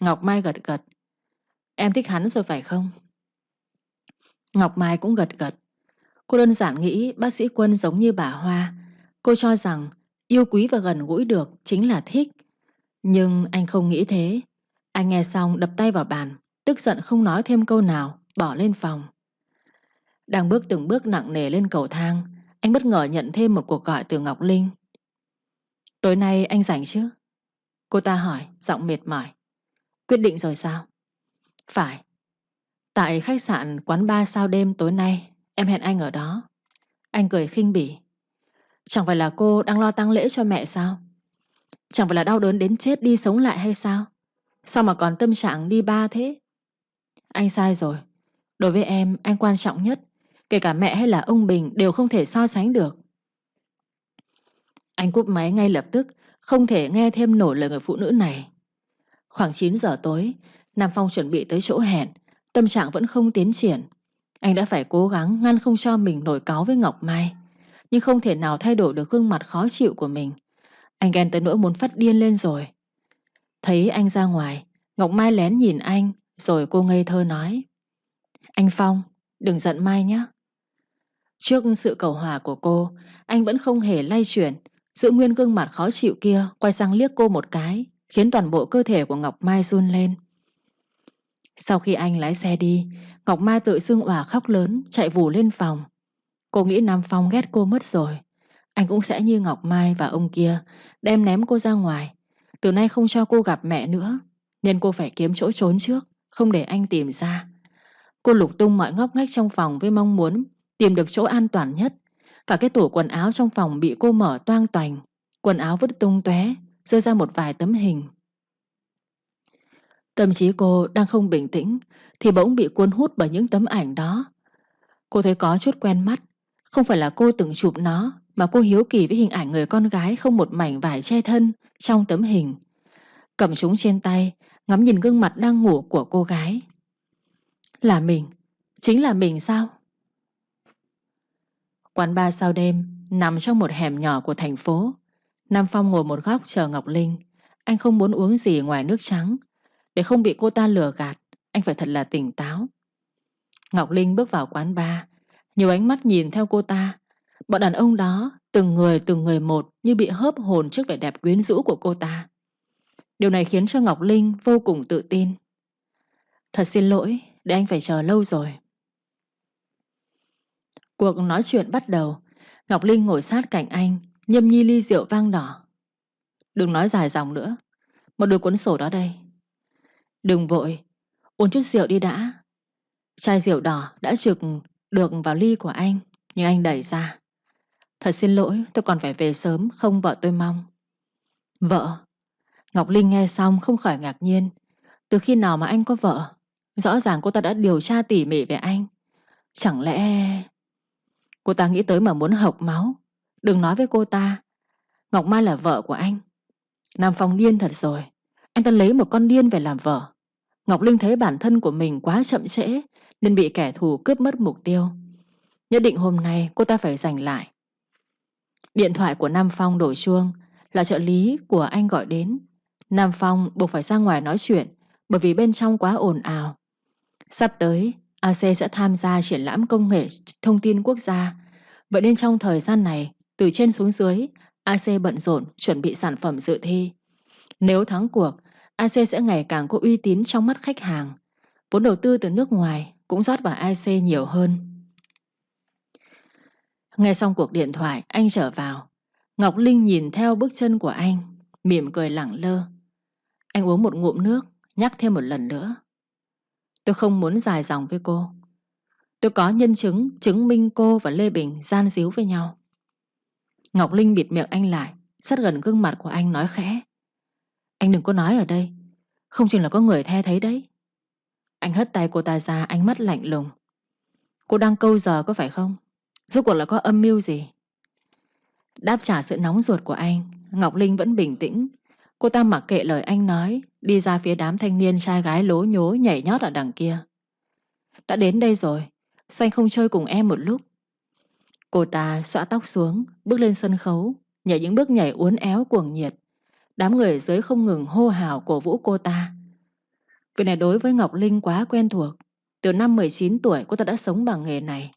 Ngọc Mai gật gật. Em thích hắn rồi phải không? Ngọc Mai cũng gật gật. Cô đơn giản nghĩ bác sĩ Quân giống như bà Hoa. Cô cho rằng yêu quý và gần gũi được chính là thích. Nhưng anh không nghĩ thế. Anh nghe xong đập tay vào bàn, tức giận không nói thêm câu nào, bỏ lên phòng. Đang bước từng bước nặng nề lên cầu thang, anh bất ngờ nhận thêm một cuộc gọi từ Ngọc Linh. Tối nay anh rảnh chứ? Cô ta hỏi, giọng mệt mỏi. Quyết định rồi sao? Phải. Tại khách sạn quán ba sao đêm tối nay, em hẹn anh ở đó. Anh cười khinh bỉ. Chẳng phải là cô đang lo tăng lễ cho mẹ sao? Chẳng phải là đau đớn đến chết đi sống lại hay sao? Sao mà còn tâm trạng đi ba thế? Anh sai rồi. Đối với em, anh quan trọng nhất. Kể cả mẹ hay là ông Bình đều không thể so sánh được. Anh cúp máy ngay lập tức, không thể nghe thêm nổi lời người phụ nữ này. Khoảng 9 giờ tối, Nam Phong chuẩn bị tới chỗ hẹn, tâm trạng vẫn không tiến triển. Anh đã phải cố gắng ngăn không cho mình nổi cáo với Ngọc Mai, nhưng không thể nào thay đổi được gương mặt khó chịu của mình. Anh ghen tới nỗi muốn phát điên lên rồi. Thấy anh ra ngoài, Ngọc Mai lén nhìn anh, rồi cô ngây thơ nói. Anh Phong, đừng giận Mai nhé. Trước sự cầu hòa của cô, anh vẫn không hề lay chuyển, giữ nguyên gương mặt khó chịu kia, quay sang liếc cô một cái, khiến toàn bộ cơ thể của Ngọc Mai run lên. Sau khi anh lái xe đi, Ngọc Mai tự xưng òa khóc lớn, chạy vù lên phòng. Cô nghĩ Nam Phong ghét cô mất rồi. Anh cũng sẽ như Ngọc Mai và ông kia, đem ném cô ra ngoài. Từ nay không cho cô gặp mẹ nữa, nên cô phải kiếm chỗ trốn trước, không để anh tìm ra. Cô lục tung mọi ngóc ngách trong phòng với mong muốn tìm được chỗ an toàn nhất. Cả cái tủ quần áo trong phòng bị cô mở toang toành, quần áo vứt tung tóe, rơi ra một vài tấm hình. Tâm trí cô đang không bình tĩnh thì bỗng bị cuốn hút bởi những tấm ảnh đó. Cô thấy có chút quen mắt, không phải là cô từng chụp nó mà cô hiếu kỳ với hình ảnh người con gái không một mảnh vải che thân trong tấm hình. Cầm chúng trên tay, ngắm nhìn gương mặt đang ngủ của cô gái. Là mình, chính là mình sao? Quán bar sau đêm nằm trong một hẻm nhỏ của thành phố. Nam Phong ngồi một góc chờ Ngọc Linh. Anh không muốn uống gì ngoài nước trắng. Để không bị cô ta lừa gạt, anh phải thật là tỉnh táo. Ngọc Linh bước vào quán bar, nhiều ánh mắt nhìn theo cô ta. Bọn đàn ông đó, từng người từng người một như bị hớp hồn trước vẻ đẹp quyến rũ của cô ta. Điều này khiến cho Ngọc Linh vô cùng tự tin. Thật xin lỗi, để anh phải chờ lâu rồi. Cuộc nói chuyện bắt đầu. Ngọc Linh ngồi sát cạnh anh, nhâm nhi ly rượu vang đỏ. Đừng nói dài dòng nữa. Một đứa cuốn sổ đó đây. Đừng vội, uống chút rượu đi đã. Chai rượu đỏ đã trực được vào ly của anh, nhưng anh đẩy ra. Thật xin lỗi, tôi còn phải về sớm, không vợ tôi mong. Vợ? Ngọc Linh nghe xong không khỏi ngạc nhiên. Từ khi nào mà anh có vợ? Rõ ràng cô ta đã điều tra tỉ mỉ về anh. Chẳng lẽ... Cô ta nghĩ tới mà muốn hộc máu. Đừng nói với cô ta. Ngọc Mai là vợ của anh. Nam Phong điên thật rồi. Anh ta lấy một con điên về làm vợ. Ngọc Linh thấy bản thân của mình quá chậm trễ nên bị kẻ thù cướp mất mục tiêu. Nhất định hôm nay cô ta phải giành lại. Điện thoại của Nam Phong đổ chuông là trợ lý của anh gọi đến. Nam Phong buộc phải ra ngoài nói chuyện bởi vì bên trong quá ồn ào. Sắp tới, AC sẽ tham gia triển lãm công nghệ thông tin quốc gia. Vậy nên trong thời gian này, từ trên xuống dưới, AC bận rộn chuẩn bị sản phẩm dự thi. Nếu thắng cuộc, AC sẽ ngày càng có uy tín trong mắt khách hàng. Vốn đầu tư từ nước ngoài cũng rót vào AC nhiều hơn. Nghe xong cuộc điện thoại, anh trở vào. Ngọc Linh nhìn theo bước chân của anh, mỉm cười lẳng lơ. Anh uống một ngụm nước, nhắc thêm một lần nữa. Tôi không muốn dài dòng với cô. Tôi có nhân chứng chứng minh cô và Lê Bình gian díu với nhau. Ngọc Linh bịt miệng anh lại, sát gần gương mặt của anh nói khẽ. Anh đừng có nói ở đây, không chừng là có người the thấy đấy. Anh hất tay cô ta ra, ánh mắt lạnh lùng. Cô đang câu giờ có phải không? Rốt cuộc là có âm mưu gì? Đáp trả sự nóng ruột của anh, Ngọc Linh vẫn bình tĩnh. Cô ta mặc kệ lời anh nói, đi ra phía đám thanh niên trai gái lố nhố nhảy nhót ở đằng kia. Đã đến đây rồi, Xanh không chơi cùng em một lúc? Cô ta xõa tóc xuống, bước lên sân khấu, nhảy những bước nhảy uốn éo cuồng nhiệt. Đám người dưới không ngừng hô hào cổ vũ cô ta. Việc này đối với Ngọc Linh quá quen thuộc. Từ năm 19 tuổi cô ta đã sống bằng nghề này.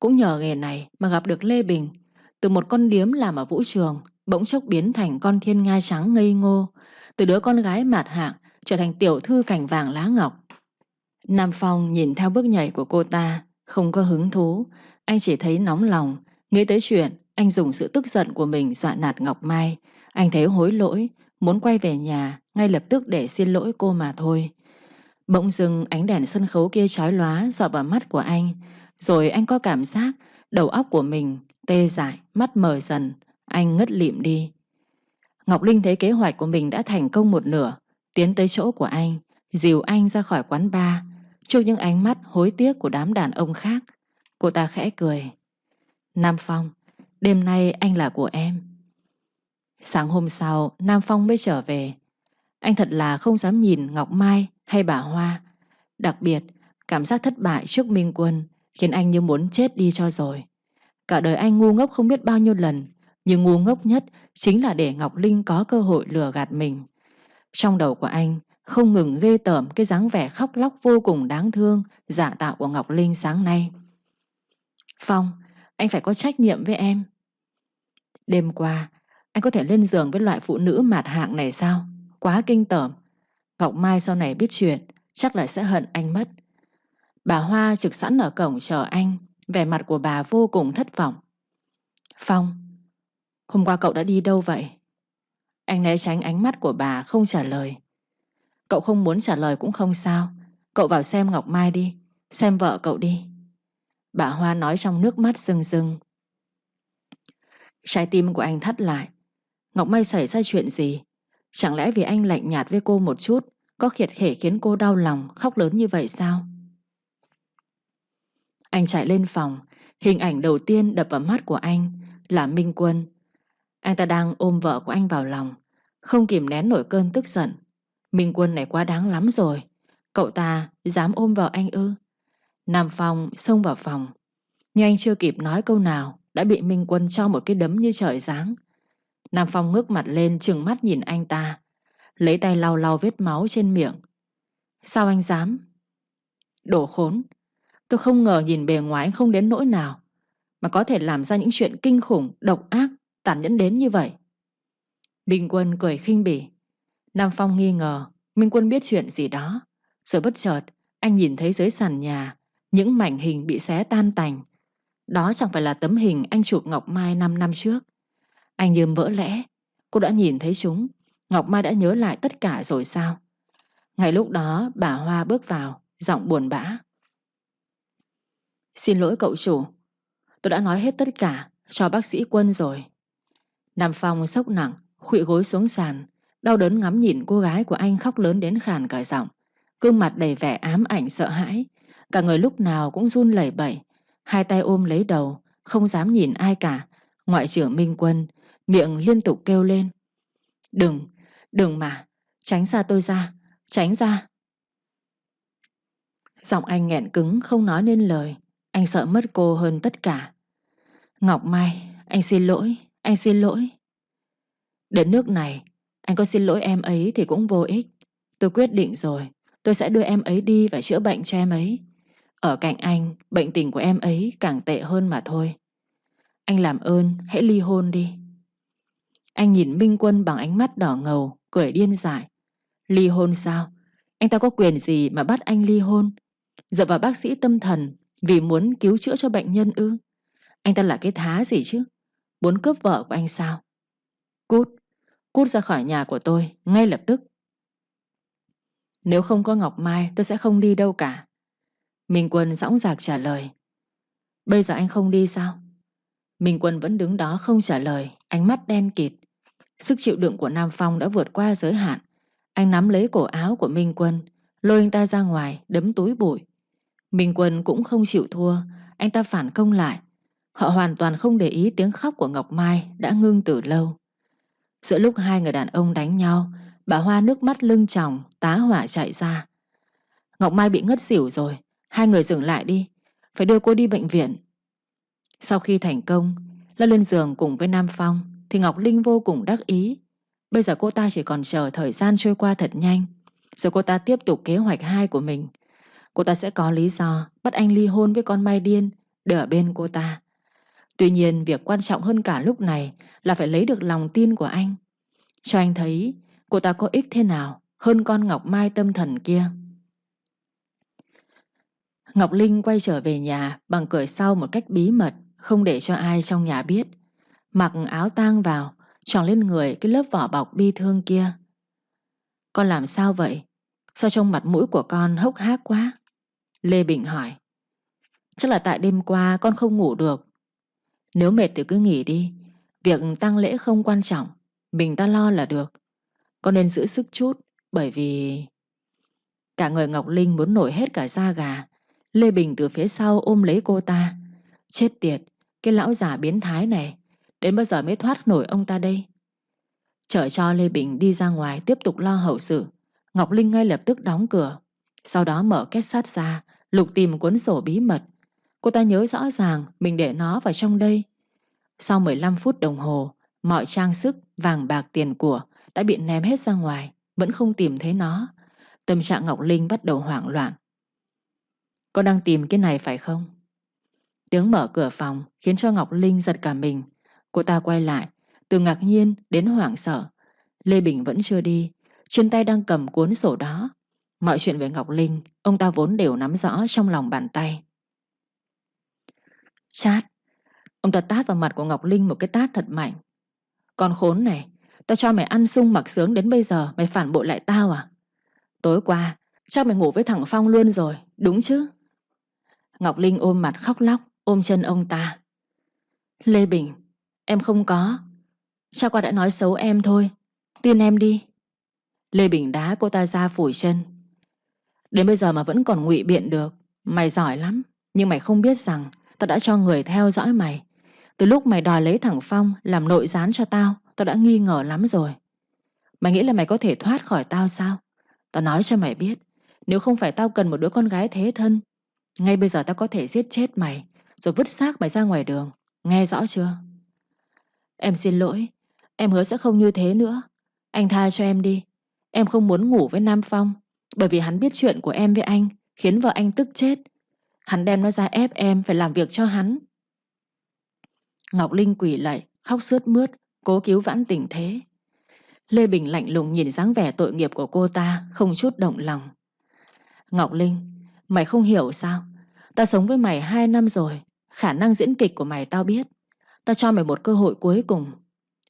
Cũng nhờ nghề này mà gặp được Lê Bình. Từ một con điếm làm ở vũ trường, bỗng chốc biến thành con thiên nga trắng ngây ngô. Từ đứa con gái mạt hạng trở thành tiểu thư cảnh vàng lá ngọc. Nam Phong nhìn theo bước nhảy của cô ta, không có hứng thú. Anh chỉ thấy nóng lòng, nghĩ tới chuyện anh dùng sự tức giận của mình dọa nạt Ngọc Mai. Anh thấy hối lỗi, muốn quay về nhà ngay lập tức để xin lỗi cô mà thôi. Bỗng dưng ánh đèn sân khấu kia chói lóa dọa vào mắt của anh, rồi anh có cảm giác đầu óc của mình tê dại, mắt mờ dần, anh ngất lịm đi. Ngọc Linh thấy kế hoạch của mình đã thành công một nửa, tiến tới chỗ của anh, dìu anh ra khỏi quán bar, trước những ánh mắt hối tiếc của đám đàn ông khác. Cô ta khẽ cười. Nam Phong, đêm nay anh là của em. Sáng hôm sau, Nam Phong mới trở về. Anh thật là không dám nhìn Ngọc Mai hay bà Hoa. Đặc biệt, cảm giác thất bại trước Minh Quân khiến anh như muốn chết đi cho rồi. Cả đời anh ngu ngốc không biết bao nhiêu lần, nhưng ngu ngốc nhất chính là để Ngọc Linh có cơ hội lừa gạt mình. Trong đầu của anh không ngừng ghê tởm cái dáng vẻ khóc lóc vô cùng đáng thương, giả tạo của Ngọc Linh sáng nay. Phong, anh phải có trách nhiệm với em. Đêm qua, anh có thể lên giường với loại phụ nữ mạt hạng này sao? Quá kinh tởm. Ngọc Mai sau này biết chuyện, chắc là sẽ hận anh mất. Bà Hoa trực sẵn ở cổng chờ anh, vẻ mặt của bà vô cùng thất vọng. Phong, hôm qua cậu đã đi đâu vậy? Anh né tránh ánh mắt của bà không trả lời. Cậu không muốn trả lời cũng không sao. Cậu vào xem Ngọc Mai đi, xem vợ cậu đi. Bà Hoa nói trong nước mắt rưng rưng. Trái tim của anh thắt lại. Ngọc Mai xảy ra chuyện gì? Chẳng lẽ vì anh lạnh nhạt với cô một chút, có khiệt khể khiến cô đau lòng, khóc lớn như vậy sao? Anh chạy lên phòng, Hình ảnh đầu tiên đập vào mắt của anh Là Minh Quân. Anh ta đang ôm vợ của anh vào lòng, Không kìm nén nổi cơn tức giận. Minh Quân này quá đáng lắm rồi, Cậu ta dám ôm vào anh ư? Nam Phong xông vào phòng. Nhưng anh chưa kịp nói câu nào, Đã bị Minh Quân cho một cái đấm như trời giáng. Nam Phong ngước mặt lên Trừng mắt nhìn anh ta Lấy tay lau lau vết máu trên miệng. Sao anh dám? Đổ khốn Tôi không ngờ nhìn bề ngoài anh không đến nỗi nào Mà có thể làm ra những chuyện kinh khủng Độc ác, tàn nhẫn đến như vậy. Minh Quân cười khinh bỉ. Nam Phong nghi ngờ Minh Quân biết chuyện gì đó? Rồi bất chợt anh nhìn thấy dưới sàn nhà Những mảnh hình bị xé tan tành. Đó chẳng phải là tấm hình anh chụp Ngọc Mai 5 năm trước. Anh như vỡ lẽ. Cô đã nhìn thấy chúng. Ngọc Mai đã nhớ lại tất cả rồi sao? Ngay lúc đó, bà Hoa bước vào, Giọng buồn bã. Xin lỗi cậu chủ. Tôi đã nói hết tất cả cho bác sĩ quân rồi. Nam Phong sốc nặng Khụy gối xuống sàn, Đau đớn ngắm nhìn cô gái của anh khóc lớn đến khàn cả giọng. Gương mặt đầy vẻ ám ảnh sợ hãi. Cả người lúc nào cũng run lẩy bẩy. Hai tay ôm lấy đầu, Không dám nhìn ai cả. Ngoại trưởng Minh Quân Miệng liên tục kêu lên Đừng, đừng mà Tránh xa tôi ra, tránh ra Giọng anh nghẹn cứng không nói nên lời anh sợ mất cô hơn tất cả. Ngọc Mai, anh xin lỗi, anh xin lỗi. Đến nước này, anh có xin lỗi em ấy thì cũng vô ích. Tôi quyết định rồi, tôi sẽ đưa em ấy đi và chữa bệnh cho em ấy. Ở cạnh anh, bệnh tình của em ấy càng tệ hơn mà thôi. Anh làm ơn, hãy ly hôn đi. Anh nhìn Minh Quân bằng ánh mắt đỏ ngầu, cười điên dại. Ly hôn sao? Anh ta có quyền gì mà bắt anh ly hôn? Dựa vào bác sĩ tâm thần vì muốn cứu chữa cho bệnh nhân ư? Anh ta là cái thá gì chứ? Muốn cướp vợ của anh sao? Cút, cút ra khỏi nhà của tôi, ngay lập tức. Nếu không có Ngọc Mai, tôi sẽ không đi đâu cả. Minh Quân dõng dạc trả lời. Bây giờ anh không đi sao? Minh Quân vẫn đứng đó không trả lời, ánh mắt đen kịt. Sức chịu đựng của Nam Phong đã vượt qua giới hạn. Anh nắm lấy cổ áo của Minh Quân, lôi anh ta ra ngoài, đấm túi bụi. Minh Quân cũng không chịu thua, anh ta phản công lại. Họ hoàn toàn không để ý tiếng khóc của Ngọc Mai đã ngưng từ lâu. Giữa lúc hai người đàn ông đánh nhau, bà Hoa nước mắt lưng tròng, tá hỏa chạy ra. Ngọc Mai bị ngất xỉu rồi, hai người dừng lại đi, phải đưa cô đi bệnh viện. Sau khi thành công, leo lên giường cùng với Nam Phong, thì Ngọc Linh vô cùng đắc ý. Bây giờ cô ta chỉ còn chờ thời gian trôi qua thật nhanh, rồi cô ta tiếp tục kế hoạch hai của mình – Cô ta sẽ có lý do bắt anh ly hôn với con Mai Điên để ở bên cô ta. Tuy nhiên việc quan trọng hơn cả lúc này là phải lấy được lòng tin của anh. Cho anh thấy cô ta có ích thế nào hơn con Ngọc Mai tâm thần kia. Ngọc Linh quay trở về nhà bằng cửa sau một cách bí mật, không để cho ai trong nhà biết. Mặc áo tang vào, tròn lên người cái lớp vỏ bọc bi thương kia. Con làm sao vậy? Sao trong mặt mũi của con hốc hác quá? Lê Bình hỏi. Chắc là tại đêm qua con không ngủ được. Nếu mệt thì cứ nghỉ đi. Việc tăng lễ không quan trọng. Mình ta lo là được. Con nên giữ sức chút. Bởi vì... Cả người Ngọc Linh muốn nổi hết cả da gà. Lê Bình từ phía sau ôm lấy cô ta. Chết tiệt, cái lão già biến thái này. Đến bao giờ mới thoát nổi ông ta đây? Chở cho Lê Bình đi ra ngoài tiếp tục lo hậu sự. Ngọc Linh ngay lập tức đóng cửa. Sau đó mở két sắt ra, lục tìm cuốn sổ bí mật. Cô ta nhớ rõ ràng mình để nó vào trong đây. Sau 15 phút đồng hồ, mọi trang sức, vàng bạc tiền của đã bị ném hết ra ngoài, vẫn không tìm thấy nó. Tâm trạng Ngọc Linh bắt đầu hoảng loạn. Con đang tìm cái này phải không? Tiếng mở cửa phòng khiến cho Ngọc Linh giật cả mình. Cô ta quay lại, từ ngạc nhiên đến hoảng sợ. Lê Bình vẫn chưa đi, trên tay đang cầm cuốn sổ đó. Mọi chuyện về Ngọc Linh, ông ta vốn đều nắm rõ trong lòng bàn tay. Chát. Ông ta tát vào mặt của Ngọc Linh một cái tát thật mạnh. Con khốn này, tao cho mày ăn sung mặc sướng đến bây giờ mày phản bội lại tao à? Tối qua, chắc mày ngủ với thằng Phong luôn rồi, đúng chứ? Ngọc Linh ôm mặt khóc lóc, ôm chân ông ta. Lê Bình, em không có. Cha qua đã nói xấu em thôi. Tin em đi. Lê Bình đá cô ta ra phủi chân. Đến bây giờ mà vẫn còn ngụy biện được. Mày giỏi lắm. Nhưng mày không biết rằng tao đã cho người theo dõi mày. Từ lúc mày đòi lấy thằng Phong làm nội gián cho tao, tao đã nghi ngờ lắm rồi. Mày nghĩ là mày có thể thoát khỏi tao sao? Tao nói cho mày biết, nếu không phải tao cần một đứa con gái thế thân, ngay bây giờ tao có thể giết chết mày, rồi vứt xác mày ra ngoài đường. Nghe rõ chưa? Em xin lỗi, em hứa sẽ không như thế nữa. Anh tha cho em đi. Em không muốn ngủ với Nam Phong, bởi vì hắn biết chuyện của em với anh, khiến vợ anh tức chết. Hắn đem nó ra ép em phải làm việc cho hắn. Ngọc Linh quỳ lạy, khóc sướt mướt, cố cứu vãn tình thế. Lê Bình lạnh lùng nhìn dáng vẻ tội nghiệp của cô ta, không chút động lòng. Ngọc Linh, mày không hiểu sao? Ta sống với mày hai năm rồi, khả năng diễn kịch của mày tao biết. Ta cho mày một cơ hội cuối cùng.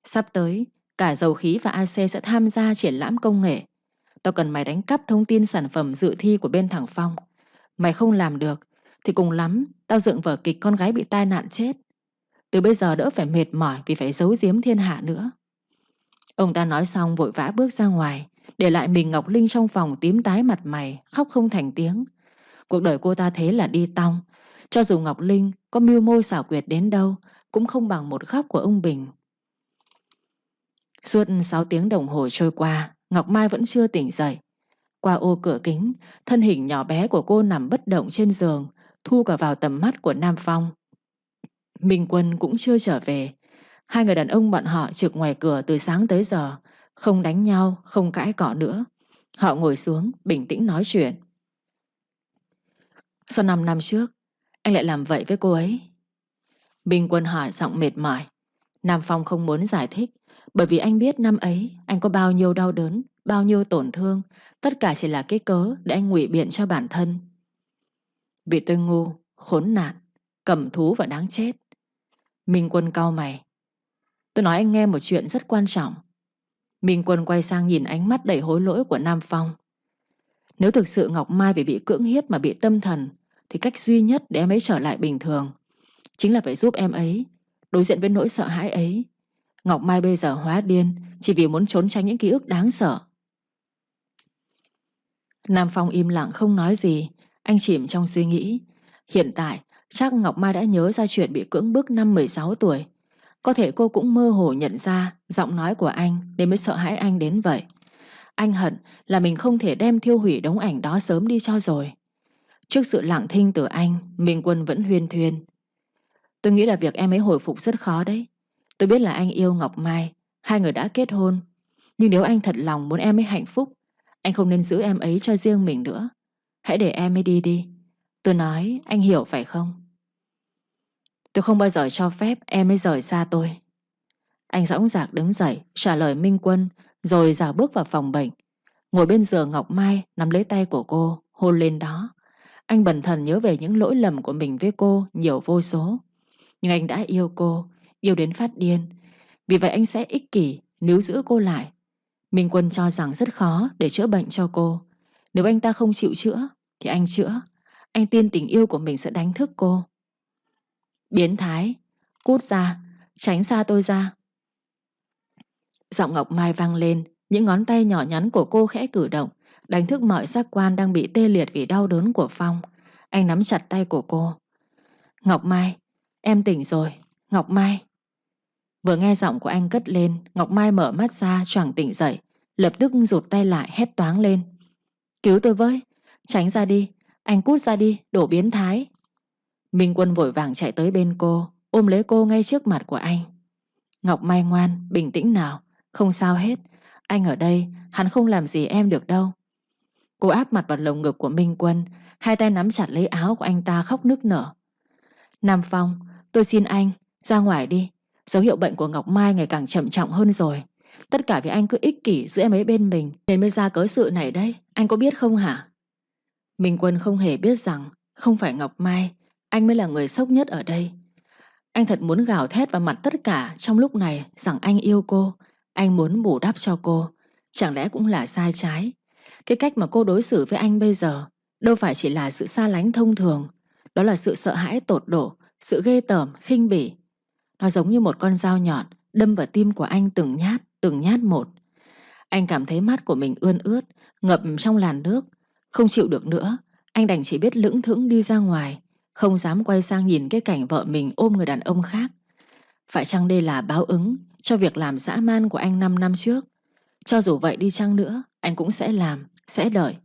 Sắp tới, cả dầu khí và AC sẽ tham gia triển lãm công nghệ. Tao cần mày đánh cắp thông tin sản phẩm dự thi của bên thằng Phong. Mày không làm được, thì cùng lắm, tao dựng vở kịch con gái bị tai nạn chết. Từ bây giờ đỡ phải mệt mỏi vì phải giấu giếm thiên hạ nữa. Ông ta nói xong vội vã bước ra ngoài, để lại mình Ngọc Linh trong phòng tím tái mặt mày, khóc không thành tiếng. Cuộc đời cô ta thế là đi tong. Cho dù Ngọc Linh có mưu môi xảo quyệt đến đâu, cũng không bằng một khóc của ông Bình. Suốt 6 tiếng đồng hồ trôi qua, Ngọc Mai vẫn chưa tỉnh dậy. Qua ô cửa kính, thân hình nhỏ bé của cô nằm bất động trên giường, thu cả vào tầm mắt của Nam Phong. Minh Quân cũng chưa trở về. Hai người đàn ông bọn họ trực ngoài cửa từ sáng tới giờ, không đánh nhau, không cãi cọ nữa. Họ ngồi xuống, bình tĩnh nói chuyện. Sau 5 năm trước, anh lại làm vậy với cô ấy. Minh Quân hỏi giọng mệt mỏi. Nam Phong không muốn giải thích, bởi vì anh biết năm ấy anh có bao nhiêu đau đớn, bao nhiêu tổn thương, tất cả chỉ là cái cớ để anh ngụy biện cho bản thân. Vì tôi ngu, khốn nạn, cầm thú và đáng chết. Minh Quân cau mày. Tôi nói anh nghe một chuyện rất quan trọng. Minh Quân quay sang nhìn ánh mắt đầy hối lỗi của Nam Phong. Nếu thực sự Ngọc Mai bị bị cưỡng hiếp mà bị tâm thần, thì cách duy nhất để em ấy trở lại bình thường chính là phải giúp em ấy đối diện với nỗi sợ hãi ấy. Ngọc Mai bây giờ hóa điên chỉ vì muốn trốn tránh những ký ức đáng sợ. Nam Phong im lặng không nói gì, anh chìm trong suy nghĩ. Hiện tại, chắc Ngọc Mai đã nhớ ra chuyện bị cưỡng bức năm 16 tuổi. Có thể cô cũng mơ hồ nhận ra giọng nói của anh nên mới sợ hãi anh đến vậy. Anh hận là mình không thể đem thiêu hủy đống ảnh đó sớm đi cho rồi. Trước sự lặng thinh từ anh, Minh Quân vẫn huyên thuyên. Tôi nghĩ là việc em ấy hồi phục rất khó đấy. Tôi biết là anh yêu Ngọc Mai, hai người đã kết hôn. Nhưng nếu anh thật lòng muốn em ấy hạnh phúc, anh không nên giữ em ấy cho riêng mình nữa. Hãy để em ấy đi đi. Tôi nói, anh hiểu phải không? Tôi không bao giờ cho phép em ấy rời xa tôi. Anh dõng dạc đứng dậy, trả lời Minh Quân, rồi dào bước vào phòng bệnh. Ngồi bên giường Ngọc Mai nắm lấy tay của cô, hôn lên đó. Anh bần thần nhớ về những lỗi lầm của mình với cô nhiều vô số. Nhưng anh đã yêu cô, yêu đến phát điên. Vì vậy anh sẽ ích kỷ nếu giữ cô lại. Minh Quân cho rằng rất khó để chữa bệnh cho cô. Nếu anh ta không chịu chữa, thì anh chữa. Anh tin tình yêu của mình sẽ đánh thức cô. Biến thái, cút ra, tránh xa tôi ra. Giọng Ngọc Mai vang lên, những ngón tay nhỏ nhắn của cô khẽ cử động, đánh thức mọi giác quan đang bị tê liệt vì đau đớn của Phong. Anh nắm chặt tay của cô. Ngọc Mai, em tỉnh rồi, Ngọc Mai. Vừa nghe giọng của anh cất lên, Ngọc Mai mở mắt ra choàng tỉnh dậy, lập tức rụt tay lại hét toáng lên. Cứu tôi với, tránh ra đi, anh cút ra đi, đổ biến thái. Minh Quân vội vàng chạy tới bên cô, ôm lấy cô ngay trước mặt của anh. Ngọc Mai ngoan, bình tĩnh nào, không sao hết. Anh ở đây, hắn không làm gì em được đâu. Cô áp mặt vào lồng ngực của Minh Quân, hai tay nắm chặt lấy áo của anh ta khóc nức nở. Nam Phong, tôi xin anh, ra ngoài đi. Dấu hiệu bệnh của Ngọc Mai ngày càng trầm trọng hơn rồi. Tất cả vì anh cứ ích kỷ giữa em ấy bên mình nên mới ra cớ sự này đây. Anh có biết không hả? Minh Quân không hề biết rằng không phải Ngọc Mai, anh mới là người sốc nhất ở đây. Anh thật muốn gào thét vào mặt tất cả trong lúc này rằng anh yêu cô, anh muốn bù đắp cho cô. Chẳng lẽ cũng là sai trái? Cái cách mà cô đối xử với anh bây giờ đâu phải chỉ là sự xa lánh thông thường. Đó là sự sợ hãi tột độ, sự ghê tởm, khinh bỉ. Nó giống như một con dao nhọn đâm vào tim của anh từng nhát, từng nhát một. Anh cảm thấy mắt của mình ươn ướt, ngập trong làn nước. Không chịu được nữa, anh đành chỉ biết lững thững đi ra ngoài, không dám quay sang nhìn cái cảnh vợ mình ôm người đàn ông khác. Phải chăng đây là báo ứng cho việc làm dã man của anh 5 năm trước? Cho dù vậy đi chăng nữa, anh cũng sẽ làm, sẽ đợi.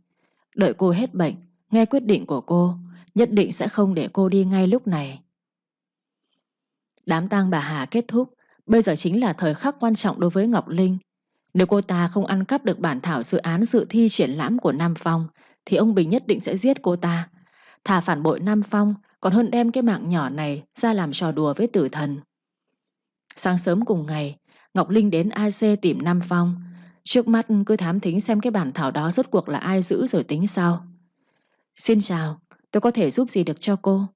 Đợi cô hết bệnh, nghe quyết định của cô, nhất định sẽ không để cô đi ngay lúc này. Đám tang bà Hà kết thúc, bây giờ chính là thời khắc quan trọng đối với Ngọc Linh. Nếu cô ta không ăn cắp được bản thảo dự án dự thi triển lãm của Nam Phong, thì ông Bình nhất định sẽ giết cô ta. Thà phản bội Nam Phong còn hơn đem cái mạng nhỏ này ra làm trò đùa với tử thần. Sáng sớm cùng ngày, Ngọc Linh đến AC tìm Nam Phong. Trước mắt cứ thám thính xem cái bản thảo đó rốt cuộc là ai giữ rồi tính sao. Xin chào, tôi có thể giúp gì được cho cô?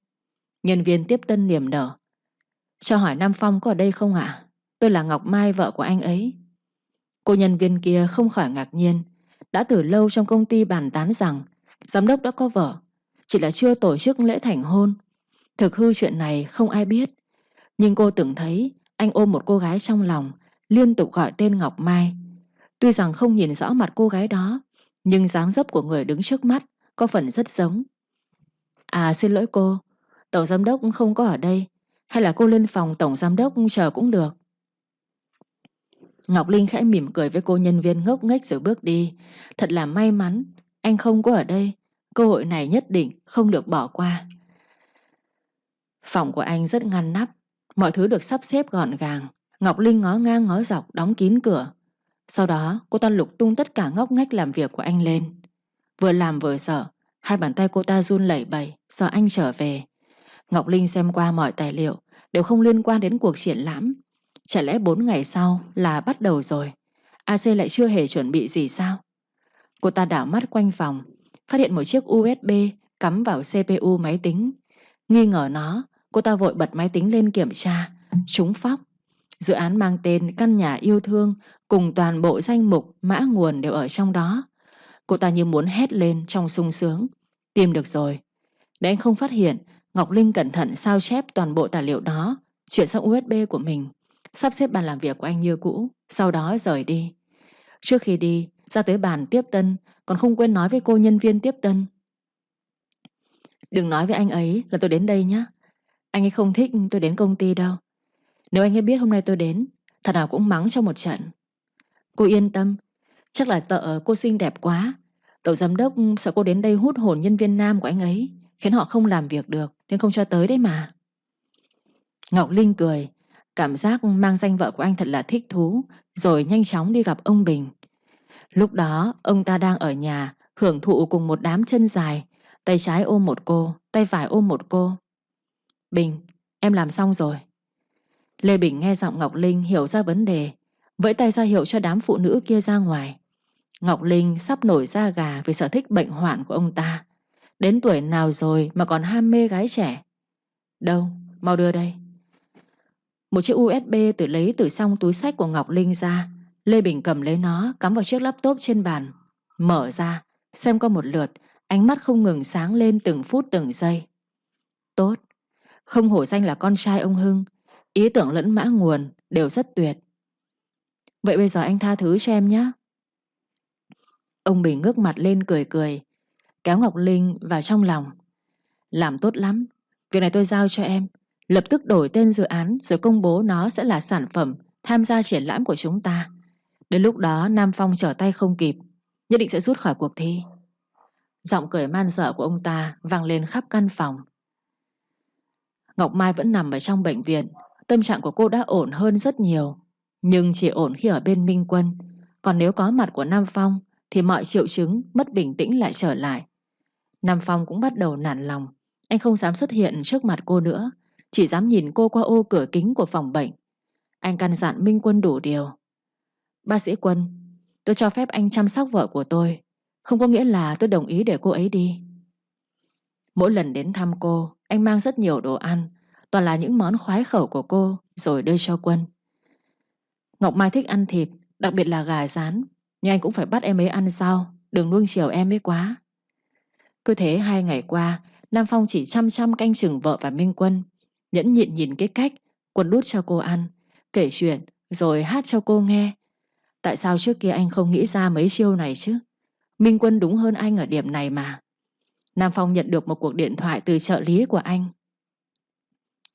Nhân viên tiếp tân niềm nở. Cho hỏi Nam Phong có ở đây không ạ? Tôi là Ngọc Mai, vợ của anh ấy. Cô nhân viên kia không khỏi ngạc nhiên. Đã từ lâu trong công ty bàn tán rằng giám đốc đã có vợ, chỉ là chưa tổ chức lễ thành hôn. Thực hư chuyện này không ai biết. Nhưng cô từng thấy anh ôm một cô gái trong lòng, liên tục gọi tên Ngọc Mai. Tuy rằng không nhìn rõ mặt cô gái đó, nhưng dáng dấp của người đứng trước mắt có phần rất giống. À xin lỗi cô, tổng giám đốc không có ở đây, hay là cô lên phòng tổng giám đốc chờ cũng được. Ngọc Linh khẽ mỉm cười với cô nhân viên ngốc nghếch rồi bước đi. Thật là may mắn, anh không có ở đây. Cơ hội này nhất định không được bỏ qua. Phòng của anh rất ngăn nắp, mọi thứ được sắp xếp gọn gàng. Ngọc Linh ngó ngang ngó dọc đóng kín cửa. Sau đó cô ta lục tung tất cả ngóc ngách làm việc của anh lên. Vừa làm vừa sợ, hai bàn tay cô ta run lẩy bẩy, sợ anh trở về. Ngọc Linh xem qua mọi tài liệu, đều không liên quan đến cuộc triển lãm. Chả lẽ 4 ngày sau là bắt đầu rồi? AC lại chưa hề chuẩn bị gì sao? Cô ta đảo mắt quanh phòng, phát hiện một chiếc USB cắm vào CPU máy tính. Nghi ngờ nó, cô ta vội bật máy tính lên kiểm tra, trúng phóc. Dự án mang tên Căn nhà yêu thương cùng toàn bộ danh mục mã nguồn đều ở trong đó. Cô ta như muốn hét lên trong sung sướng. Tìm được rồi. Để anh không phát hiện, Ngọc Linh cẩn thận sao chép toàn bộ tài liệu đó, chuyển sang USB của mình, sắp xếp bàn làm việc của anh như cũ, sau đó rời đi. Trước khi đi, ra tới bàn tiếp tân, còn không quên nói với cô nhân viên tiếp tân. Đừng nói với anh ấy là tôi đến đây nhé. Anh ấy không thích tôi đến công ty đâu. Nếu anh ấy biết hôm nay tôi đến, thật nào cũng mắng cho một trận. Cô yên tâm, chắc là sợ cô xinh đẹp quá. Tổng giám đốc sợ cô đến đây hút hồn nhân viên nam của anh ấy, khiến họ không làm việc được nên không cho tới đấy mà. Ngọc Linh cười, cảm giác mang danh vợ của anh thật là thích thú, rồi nhanh chóng đi gặp ông Bình. Lúc đó, ông ta đang ở nhà, hưởng thụ cùng một đám chân dài, tay trái ôm một cô, tay phải ôm một cô. Bình, em làm xong rồi. Lê Bình nghe giọng Ngọc Linh hiểu ra vấn đề, vẫy tay ra hiệu cho đám phụ nữ kia ra ngoài. Ngọc Linh sắp nổi da gà vì sở thích bệnh hoạn của ông ta. Đến tuổi nào rồi mà còn ham mê gái trẻ? Đâu, mau đưa đây. Một chiếc USB từ lấy từ trong túi sách của Ngọc Linh ra. Lê Bình cầm lấy nó, cắm vào chiếc laptop trên bàn. Mở ra, xem qua một lượt, ánh mắt không ngừng sáng lên từng phút từng giây. Tốt, không hổ danh là con trai ông Hưng, ý tưởng lẫn mã nguồn đều rất tuyệt. Vậy bây giờ anh tha thứ cho em nhé. Ông Bình ngước mặt lên cười cười, kéo Ngọc Linh vào trong lòng. Làm tốt lắm, việc này tôi giao cho em, Lập tức đổi tên dự án rồi công bố nó sẽ là sản phẩm tham gia triển lãm của chúng ta. Đến lúc đó Nam Phong trở tay không kịp, nhất định sẽ rút khỏi cuộc thi. Giọng cười man dở của ông ta vang lên khắp căn phòng. Ngọc Mai vẫn nằm ở trong bệnh viện, tâm trạng của cô đã ổn hơn rất nhiều. Nhưng chỉ ổn khi ở bên Minh Quân, còn nếu có mặt của Nam Phong thì mọi triệu chứng mất bình tĩnh lại trở lại. Nam Phong cũng bắt đầu nản lòng, anh không dám xuất hiện trước mặt cô nữa, chỉ dám nhìn cô qua ô cửa kính của phòng bệnh. Anh căn dặn Minh Quân đủ điều. Bác sĩ Quân, tôi cho phép anh chăm sóc vợ của tôi, không có nghĩa là tôi đồng ý để cô ấy đi. Mỗi lần đến thăm cô, anh mang rất nhiều đồ ăn, toàn là những món khoái khẩu của cô rồi đưa cho Quân. Ngọc Mai thích ăn thịt, đặc biệt là gà rán, nhưng anh cũng phải bắt em ấy ăn sao, đừng nuông chiều em ấy quá. Cứ thế hai ngày qua, Nam Phong chỉ chăm chăm canh chừng vợ và Minh Quân, nhẫn nhịn nhìn cái cách Quân đút cho cô ăn, kể chuyện rồi hát cho cô nghe. Tại sao trước kia anh không nghĩ ra mấy chiêu này chứ? Minh Quân đúng hơn anh ở điểm này mà. Nam Phong nhận được một cuộc điện thoại từ trợ lý của anh.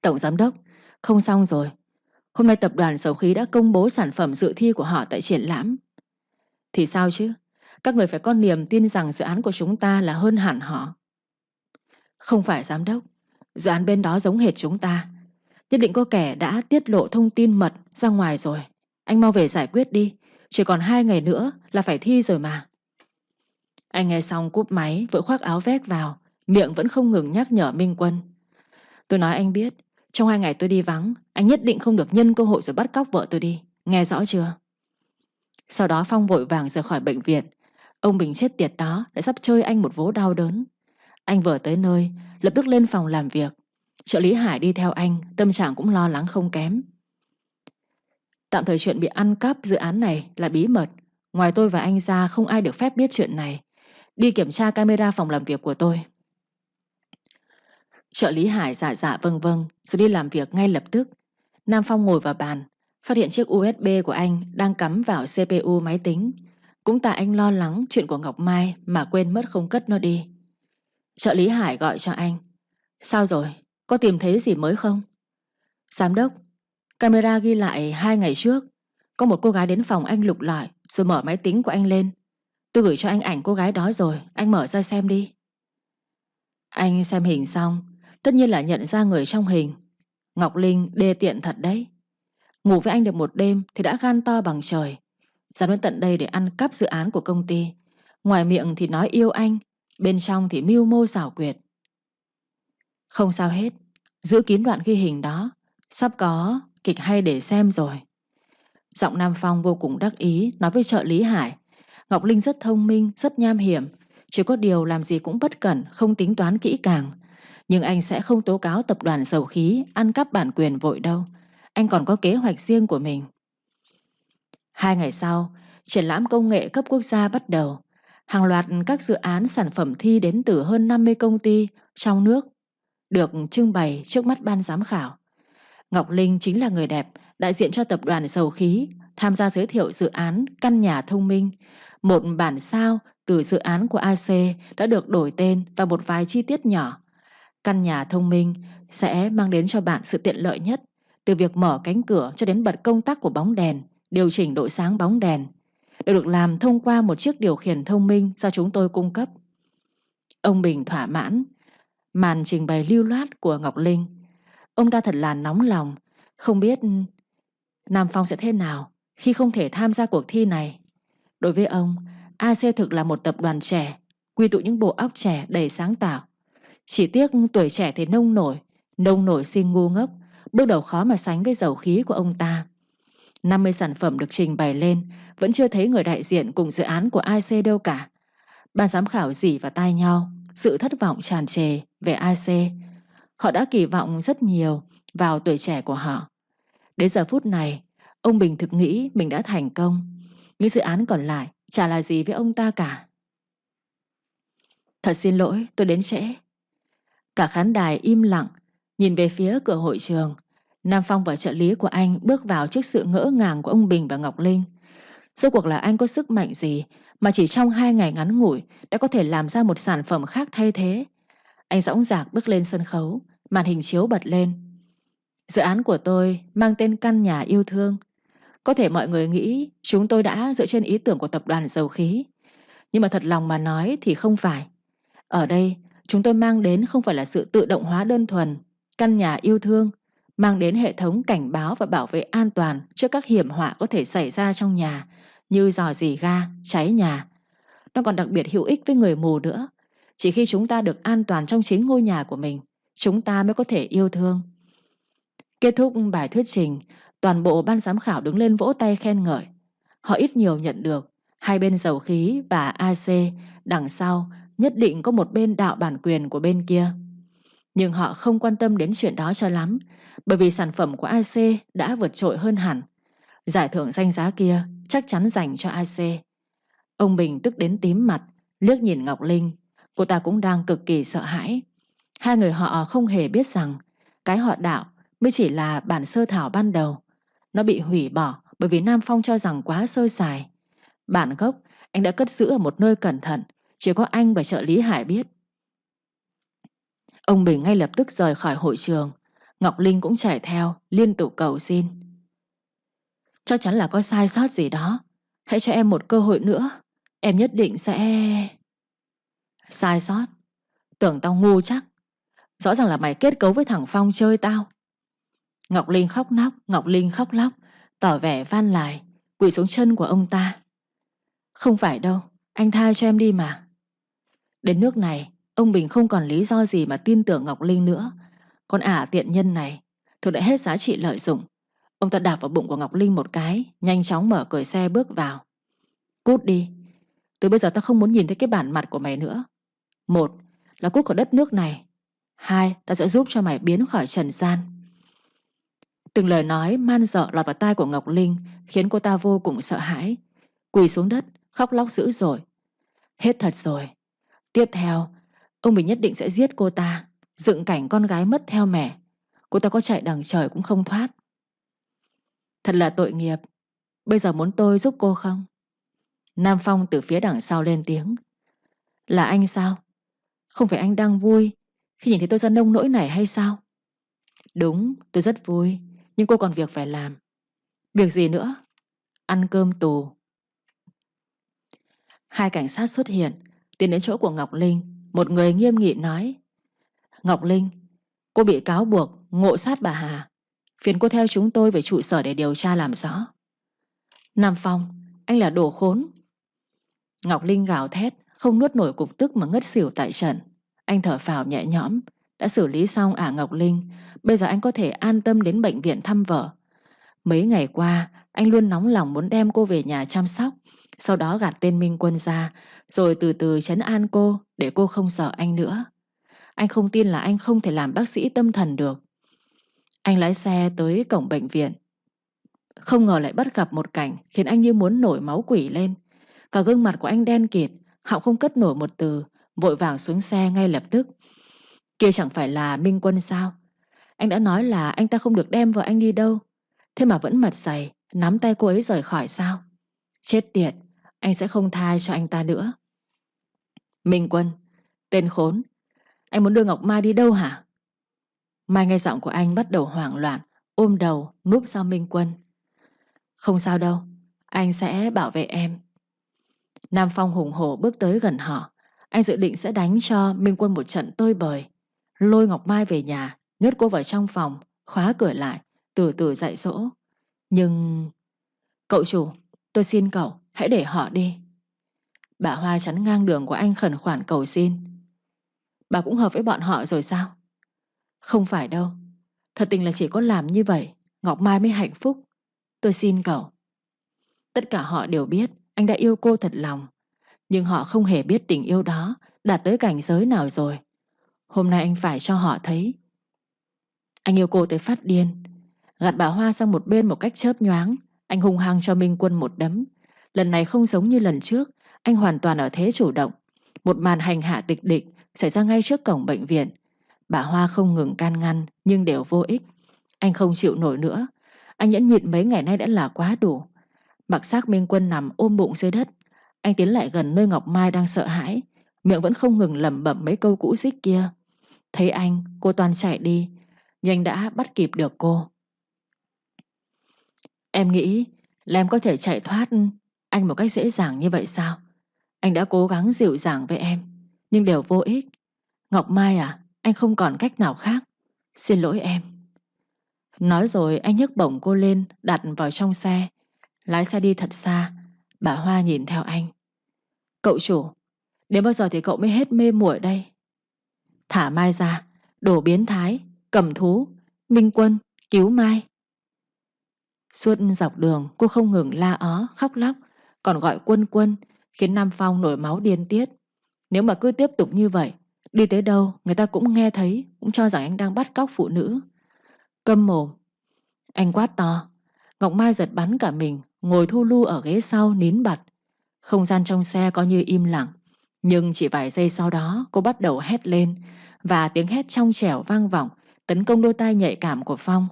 Tổng giám đốc, không xong rồi. Hôm nay tập đoàn dầu khí đã công bố sản phẩm dự thi của họ tại triển lãm. Thì sao chứ? Các người phải có niềm tin rằng dự án của chúng ta là hơn hẳn họ. Không phải giám đốc, dự án bên đó giống hệt chúng ta. Nhất định có kẻ đã tiết lộ thông tin mật ra ngoài rồi. Anh mau về giải quyết đi, chỉ còn hai ngày nữa là phải thi rồi mà. Anh nghe xong cúp máy vội khoác áo vét vào, miệng vẫn không ngừng nhắc nhở Minh Quân. Tôi nói anh biết, trong hai ngày tôi đi vắng, anh nhất định không được nhân cơ hội rồi bắt cóc vợ tôi đi. Nghe rõ chưa? Sau đó Phong vội vàng rời khỏi bệnh viện. Ông Bình chết tiệt đó đã sắp chơi anh một vố đau đớn. Anh vừa tới nơi, lập tức lên phòng làm việc. Trợ lý Hải đi theo anh, tâm trạng cũng lo lắng không kém. Tạm thời chuyện bị ăn cắp dự án này là bí mật. Ngoài tôi và anh ra không ai được phép biết chuyện này. Đi kiểm tra camera phòng làm việc của tôi. Trợ lý Hải dạ dạ vâng vâng rồi đi làm việc ngay lập tức. Nam Phong ngồi vào bàn, phát hiện chiếc USB của anh đang cắm vào CPU máy tính. Cũng tại anh lo lắng chuyện của Ngọc Mai mà quên mất không cất nó đi. Trợ lý Hải gọi cho anh. Sao rồi? Có tìm thấy gì mới không? Giám đốc, camera ghi lại hai ngày trước. Có một cô gái đến phòng anh lục lọi rồi mở máy tính của anh lên. Tôi gửi cho anh ảnh cô gái đó rồi, anh mở ra xem đi. Anh xem hình xong, tất nhiên là nhận ra người trong hình. Ngọc Linh đê tiện thật đấy. Ngủ với anh được một đêm thì đã gan to bằng trời. Dám đến tận đây để ăn cắp dự án của công ty. Ngoài miệng thì nói yêu anh, bên trong thì mưu mô xảo quyệt. Không sao hết, giữ kín đoạn ghi hình đó, sắp có kịch hay để xem rồi. Giọng Nam Phong vô cùng đắc ý nói với trợ lý Hải. Ngọc Linh rất thông minh, rất nham hiểm, chỉ có điều làm gì cũng bất cẩn, không tính toán kỹ càng. Nhưng anh sẽ không tố cáo tập đoàn dầu khí ăn cắp bản quyền vội đâu. Anh còn có kế hoạch riêng của mình. Hai ngày sau, triển lãm công nghệ cấp quốc gia bắt đầu. Hàng loạt các dự án sản phẩm thi đến từ hơn 50 công ty trong nước được trưng bày trước mắt ban giám khảo. Ngọc Linh chính là người đẹp đại diện cho tập đoàn dầu khí tham gia giới thiệu dự án căn nhà thông minh, một bản sao từ dự án của AC đã được đổi tên và một vài chi tiết nhỏ. Căn nhà thông minh sẽ mang đến cho bạn sự tiện lợi nhất, từ việc mở cánh cửa cho đến bật công tắc của bóng đèn, điều chỉnh độ sáng bóng đèn, đều được làm thông qua một chiếc điều khiển thông minh do chúng tôi cung cấp. Ông Bình thỏa mãn, màn trình bày lưu loát của Ngọc Linh. Ông ta thật là nóng lòng, không biết Nam Phong sẽ thế nào khi không thể tham gia cuộc thi này. Đối với ông, AC thực là một tập đoàn trẻ, quy tụ những bộ óc trẻ đầy sáng tạo. Chỉ tiếc tuổi trẻ thì nông nổi, nông nổi sinh ngu ngốc, bước đầu khó mà sánh với dầu khí của ông ta. 50 sản phẩm được trình bày lên, vẫn chưa thấy người đại diện cùng dự án của IC đâu cả. Ban giám khảo dỉ vào tai nhau, sự thất vọng tràn trề về IC. Họ đã kỳ vọng rất nhiều vào tuổi trẻ của họ. Đến giờ phút này, ông Bình thực nghĩ mình đã thành công. Những dự án còn lại chả là gì với ông ta cả. Thật xin lỗi, tôi đến trễ. Cả khán đài im lặng, nhìn về phía cửa hội trường. Nam Phong và trợ lý của anh bước vào trước sự ngỡ ngàng của ông Bình và Ngọc Linh. Rốt cuộc là anh có sức mạnh gì mà chỉ trong hai ngày ngắn ngủi đã có thể làm ra một sản phẩm khác thay thế. Anh dõng dạc bước lên sân khấu, màn hình chiếu bật lên. Dự án của tôi mang tên căn nhà yêu thương. Có thể mọi người nghĩ chúng tôi đã dựa trên ý tưởng của tập đoàn dầu khí. Nhưng mà thật lòng mà nói thì không phải. Ở đây, chúng tôi mang đến không phải là sự tự động hóa đơn thuần, căn nhà yêu thương, mang đến hệ thống cảnh báo và bảo vệ an toàn trước các hiểm họa có thể xảy ra trong nhà, như dò dỉ ga, cháy nhà. Nó còn đặc biệt hữu ích với người mù nữa. Chỉ khi chúng ta được an toàn trong chính ngôi nhà của mình, chúng ta mới có thể yêu thương. Kết thúc bài thuyết trình, toàn bộ ban giám khảo đứng lên vỗ tay khen ngợi. Họ ít nhiều nhận được, hai bên dầu khí và AC đằng sau nhất định có một bên đạo bản quyền của bên kia. Nhưng họ không quan tâm đến chuyện đó cho lắm, bởi vì sản phẩm của AC đã vượt trội hơn hẳn. Giải thưởng danh giá kia chắc chắn dành cho AC. Ông Bình tức đến tím mặt, liếc nhìn Ngọc Linh. Cô ta cũng đang cực kỳ sợ hãi. Hai người họ không hề biết rằng cái họ đạo mới chỉ là bản sơ thảo ban đầu. Nó bị hủy bỏ bởi vì Nam Phong cho rằng quá sơ sài. Bản gốc anh đã cất giữ ở một nơi cẩn thận, chỉ có anh và trợ lý Hải biết. Ông Bình ngay lập tức rời khỏi hội trường. Ngọc Linh cũng chạy theo, liên tục cầu xin. Chắc chắn là có sai sót gì đó. Hãy cho em một cơ hội nữa. Em nhất định sẽ... Sai sót? Tưởng tao ngu chắc. Rõ ràng là mày kết cấu với thằng Phong chơi tao. Ngọc Linh khóc nóc, Ngọc Linh khóc lóc, tỏ vẻ van lại, quỳ xuống chân của ông ta. Không phải đâu, anh tha cho em đi mà. Đến nước này, ông Bình không còn lý do gì mà tin tưởng Ngọc Linh nữa. Con ả tiện nhân này, thực đã hết giá trị lợi dụng. Ông ta đạp vào bụng của Ngọc Linh một cái, nhanh chóng mở cửa xe bước vào. Cút đi, từ bây giờ ta không muốn nhìn thấy cái bản mặt của mày nữa. Một là cút khỏi đất nước này. Hai, ta sẽ giúp cho mày biến khỏi trần gian. Từng lời nói man dợ lọt vào tai của Ngọc Linh khiến cô ta vô cùng sợ hãi. Quỳ xuống đất, khóc lóc dữ dội. Hết thật rồi. Tiếp theo, ông mình nhất định sẽ giết cô ta, dựng cảnh con gái mất theo mẹ. Cô ta có chạy đằng trời cũng không thoát. Thật là tội nghiệp. Bây giờ muốn tôi giúp cô không? Nam Phong từ phía đằng sau lên tiếng. Là anh sao? Không phải anh đang vui khi nhìn thấy tôi ra nông nỗi này hay sao? Đúng, tôi rất vui, nhưng cô còn việc phải làm. Việc gì nữa? Ăn cơm tù. Hai cảnh sát xuất hiện, tiến đến chỗ của Ngọc Linh. Một người nghiêm nghị nói. Ngọc Linh, cô bị cáo buộc ngộ sát bà Hà. Phiền cô theo chúng tôi về trụ sở để điều tra làm rõ. Nam Phong, anh là đồ khốn. Ngọc Linh gào thét, không nuốt nổi cục tức mà ngất xỉu tại trận. Anh thở phào nhẹ nhõm, đã xử lý xong ả Ngọc Linh, bây giờ anh có thể an tâm đến bệnh viện thăm vợ. Mấy ngày qua, anh luôn nóng lòng muốn đem cô về nhà chăm sóc, sau đó gạt tên Minh Quân ra, rồi từ từ chấn an cô để cô không sợ anh nữa. Anh không tin là anh không thể làm bác sĩ tâm thần được. Anh lái xe tới cổng bệnh viện. Không ngờ lại bắt gặp một cảnh khiến anh như muốn nổi máu quỷ lên. Cả gương mặt của anh đen kịt, họng không cất nổi một từ, vội vàng xuống xe ngay lập tức. Kia chẳng phải là Minh Quân sao? Anh đã nói là anh ta không được đem vợ anh đi đâu. Thế mà vẫn mặt dày, nắm tay cô ấy rời khỏi sao? Chết tiệt, anh sẽ không tha cho anh ta nữa. Minh Quân, tên khốn, anh muốn đưa Ngọc Mai đi đâu hả? Mai nghe giọng của anh bắt đầu hoảng loạn, ôm đầu, núp sau Minh Quân. Không sao đâu, anh sẽ bảo vệ em. Nam Phong hùng hổ bước tới gần họ. Anh dự định sẽ đánh cho Minh Quân một trận tơi bời. Lôi Ngọc Mai về nhà, nhốt cô vào trong phòng, khóa cửa lại, từ từ dạy dỗ. Nhưng... Cậu chủ, tôi xin cậu, hãy để họ đi. Bà Hoa chắn ngang đường của anh khẩn khoản cầu xin. Bà cũng hợp với bọn họ rồi sao? Không phải đâu. Thật tình là chỉ có làm như vậy, Ngọc Mai mới hạnh phúc. Tôi xin cậu. Tất cả họ đều biết anh đã yêu cô thật lòng. Nhưng họ không hề biết tình yêu đó đạt tới cảnh giới nào rồi. Hôm nay anh phải cho họ thấy. Anh yêu cô tới phát điên. Gạt bà Hoa sang một bên một cách chớp nhoáng. Anh hung hăng cho Minh Quân một đấm. Lần này không giống như lần trước. Anh hoàn toàn ở thế chủ động. Một màn hành hạ tịch địch xảy ra ngay trước cổng bệnh viện. Bà Hoa không ngừng can ngăn nhưng đều vô ích. Anh không chịu nổi nữa. Anh nhẫn nhịn mấy ngày nay đã là quá đủ. Mặc xác Minh Quân nằm ôm bụng dưới đất. Anh tiến lại gần nơi Ngọc Mai đang sợ hãi. Miệng vẫn không ngừng lẩm bẩm mấy câu cũ xích kia. Thấy anh, cô toàn chạy đi. nhưng anh đã bắt kịp được cô. Em nghĩ là em có thể chạy thoát anh một cách dễ dàng như vậy sao? Anh đã cố gắng dịu dàng với em, nhưng đều vô ích. Ngọc Mai à, anh không còn cách nào khác. Xin lỗi em. Nói rồi anh nhấc bổng cô lên, đặt vào trong xe. Lái xe đi thật xa, bà Hoa nhìn theo anh. Cậu chủ, đến bao giờ thì cậu mới hết mê muội đây? Thả Mai ra, đổ biến thái, cầm thú, minh quân, cứu Mai. Suốt dọc đường cô không ngừng la ó, khóc lóc, còn gọi quân quân, khiến Nam Phong nổi máu điên tiết. Nếu mà cứ tiếp tục như vậy, đi tới đâu người ta cũng nghe thấy, cũng cho rằng anh đang bắt cóc phụ nữ. Câm mồm. Anh quát to. Ngọc Mai giật bắn cả mình, ngồi thu lu ở ghế sau nín bặt. Không gian trong xe có như im lặng. Nhưng chỉ vài giây sau đó cô bắt đầu hét lên và tiếng hét trong trẻo vang vọng tấn công đôi tai nhạy cảm của Phong.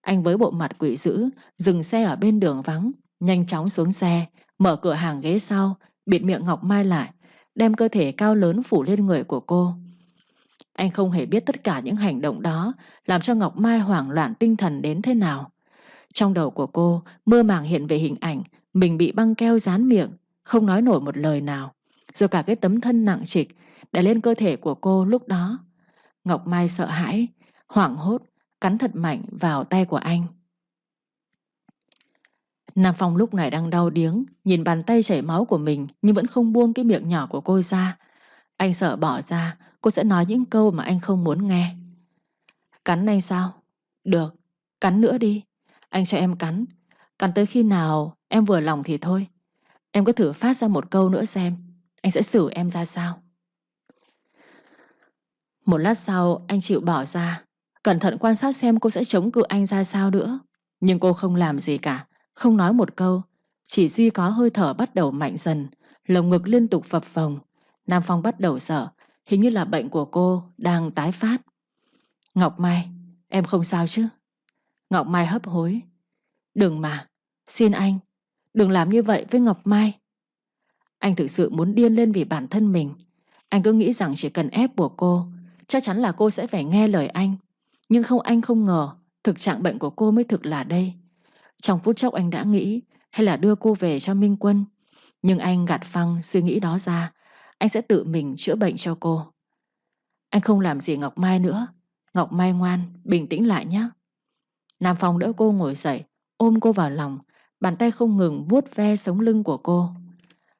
Anh với bộ mặt quỷ dữ dừng xe ở bên đường vắng, nhanh chóng xuống xe, mở cửa hàng ghế sau, bịt miệng Ngọc Mai lại, đem cơ thể cao lớn phủ lên người của cô. Anh không hề biết tất cả những hành động đó làm cho Ngọc Mai hoảng loạn tinh thần đến thế nào. Trong đầu của cô, mơ màng hiện về hình ảnh mình bị băng keo dán miệng, không nói nổi một lời nào. Rồi cả cái tấm thân nặng trịch đè lên cơ thể của cô lúc đó. Ngọc Mai sợ hãi, hoảng hốt, cắn thật mạnh vào tay của anh. Nam Phong lúc này đang đau điếng, nhìn bàn tay chảy máu của mình nhưng vẫn không buông cái miệng nhỏ của cô ra. Anh sợ bỏ ra, cô sẽ nói những câu mà anh không muốn nghe. Cắn anh sao? Được, cắn nữa đi. Anh cho em cắn. Cắn tới khi nào em vừa lòng thì thôi. Em cứ thử phát ra một câu nữa xem. Anh sẽ xử em ra sao. Một lát sau anh chịu bỏ ra. Cẩn thận quan sát xem cô sẽ chống cự anh ra sao nữa. Nhưng cô không làm gì cả. Không nói một câu. Chỉ duy có hơi thở bắt đầu mạnh dần. Lồng ngực liên tục phập phồng. Nam Phong bắt đầu sợ. Hình như là bệnh của cô đang tái phát. Ngọc Mai, em không sao chứ? Ngọc Mai hấp hối. Đừng mà, xin anh, đừng làm như vậy với Ngọc Mai. Anh thực sự muốn điên lên vì bản thân mình. Anh cứ nghĩ rằng chỉ cần ép buộc cô, chắc chắn là cô sẽ phải nghe lời anh. Nhưng không anh không ngờ, thực trạng bệnh của cô mới thực là đây. Trong phút chốc anh đã nghĩ, hay là đưa cô về cho Minh Quân. Nhưng anh gạt phăng suy nghĩ đó ra, anh sẽ tự mình chữa bệnh cho cô. Anh không làm gì Ngọc Mai nữa. Ngọc Mai ngoan, bình tĩnh lại nhé. Nam Phong đỡ cô ngồi dậy, ôm cô vào lòng, bàn tay không ngừng vuốt ve sống lưng của cô.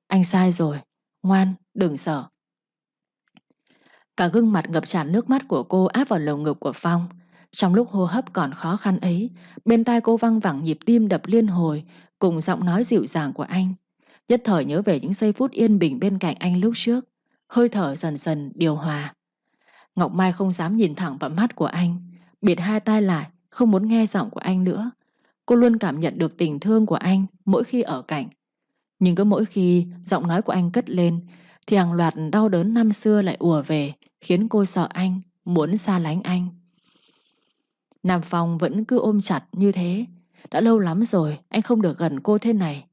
Anh sai rồi, ngoan, đừng sợ. Cả gương mặt ngập tràn nước mắt của cô áp vào lồng ngực của Phong. Trong lúc hô hấp còn khó khăn ấy, bên tai cô văng vẳng nhịp tim đập liên hồi cùng giọng nói dịu dàng của anh. Nhất thời nhớ về những giây phút yên bình bên cạnh anh lúc trước, hơi thở dần dần điều hòa. Ngọc Mai không dám nhìn thẳng vào mắt của anh, biệt hai tai lại, không muốn nghe giọng của anh nữa. Cô luôn cảm nhận được tình thương của anh mỗi khi ở cạnh. Nhưng cứ mỗi khi giọng nói của anh cất lên, thì hàng loạt đau đớn năm xưa lại ùa về, khiến cô sợ anh, muốn xa lánh anh. Nam Phong vẫn cứ ôm chặt như thế. Đã lâu lắm rồi anh không được gần cô thế này.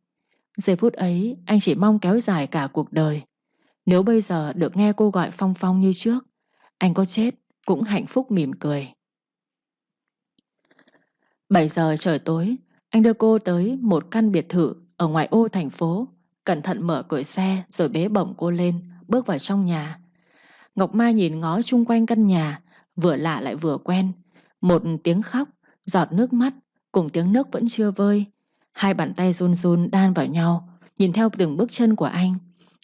Giây phút ấy anh chỉ mong kéo dài cả cuộc đời. Nếu bây giờ được nghe cô gọi Phong Phong như trước, anh có chết cũng hạnh phúc mỉm cười. 7 giờ trời tối, anh đưa cô tới một căn biệt thự ở ngoài ô thành phố. Cẩn thận mở cửa xe rồi bế bổng cô lên, bước vào trong nhà. Ngọc Mai nhìn ngó chung quanh căn nhà, vừa lạ lại vừa quen. Một tiếng khóc, giọt nước mắt, cùng tiếng nước vẫn chưa vơi. Hai bàn tay run run đan vào nhau, nhìn theo từng bước chân của anh.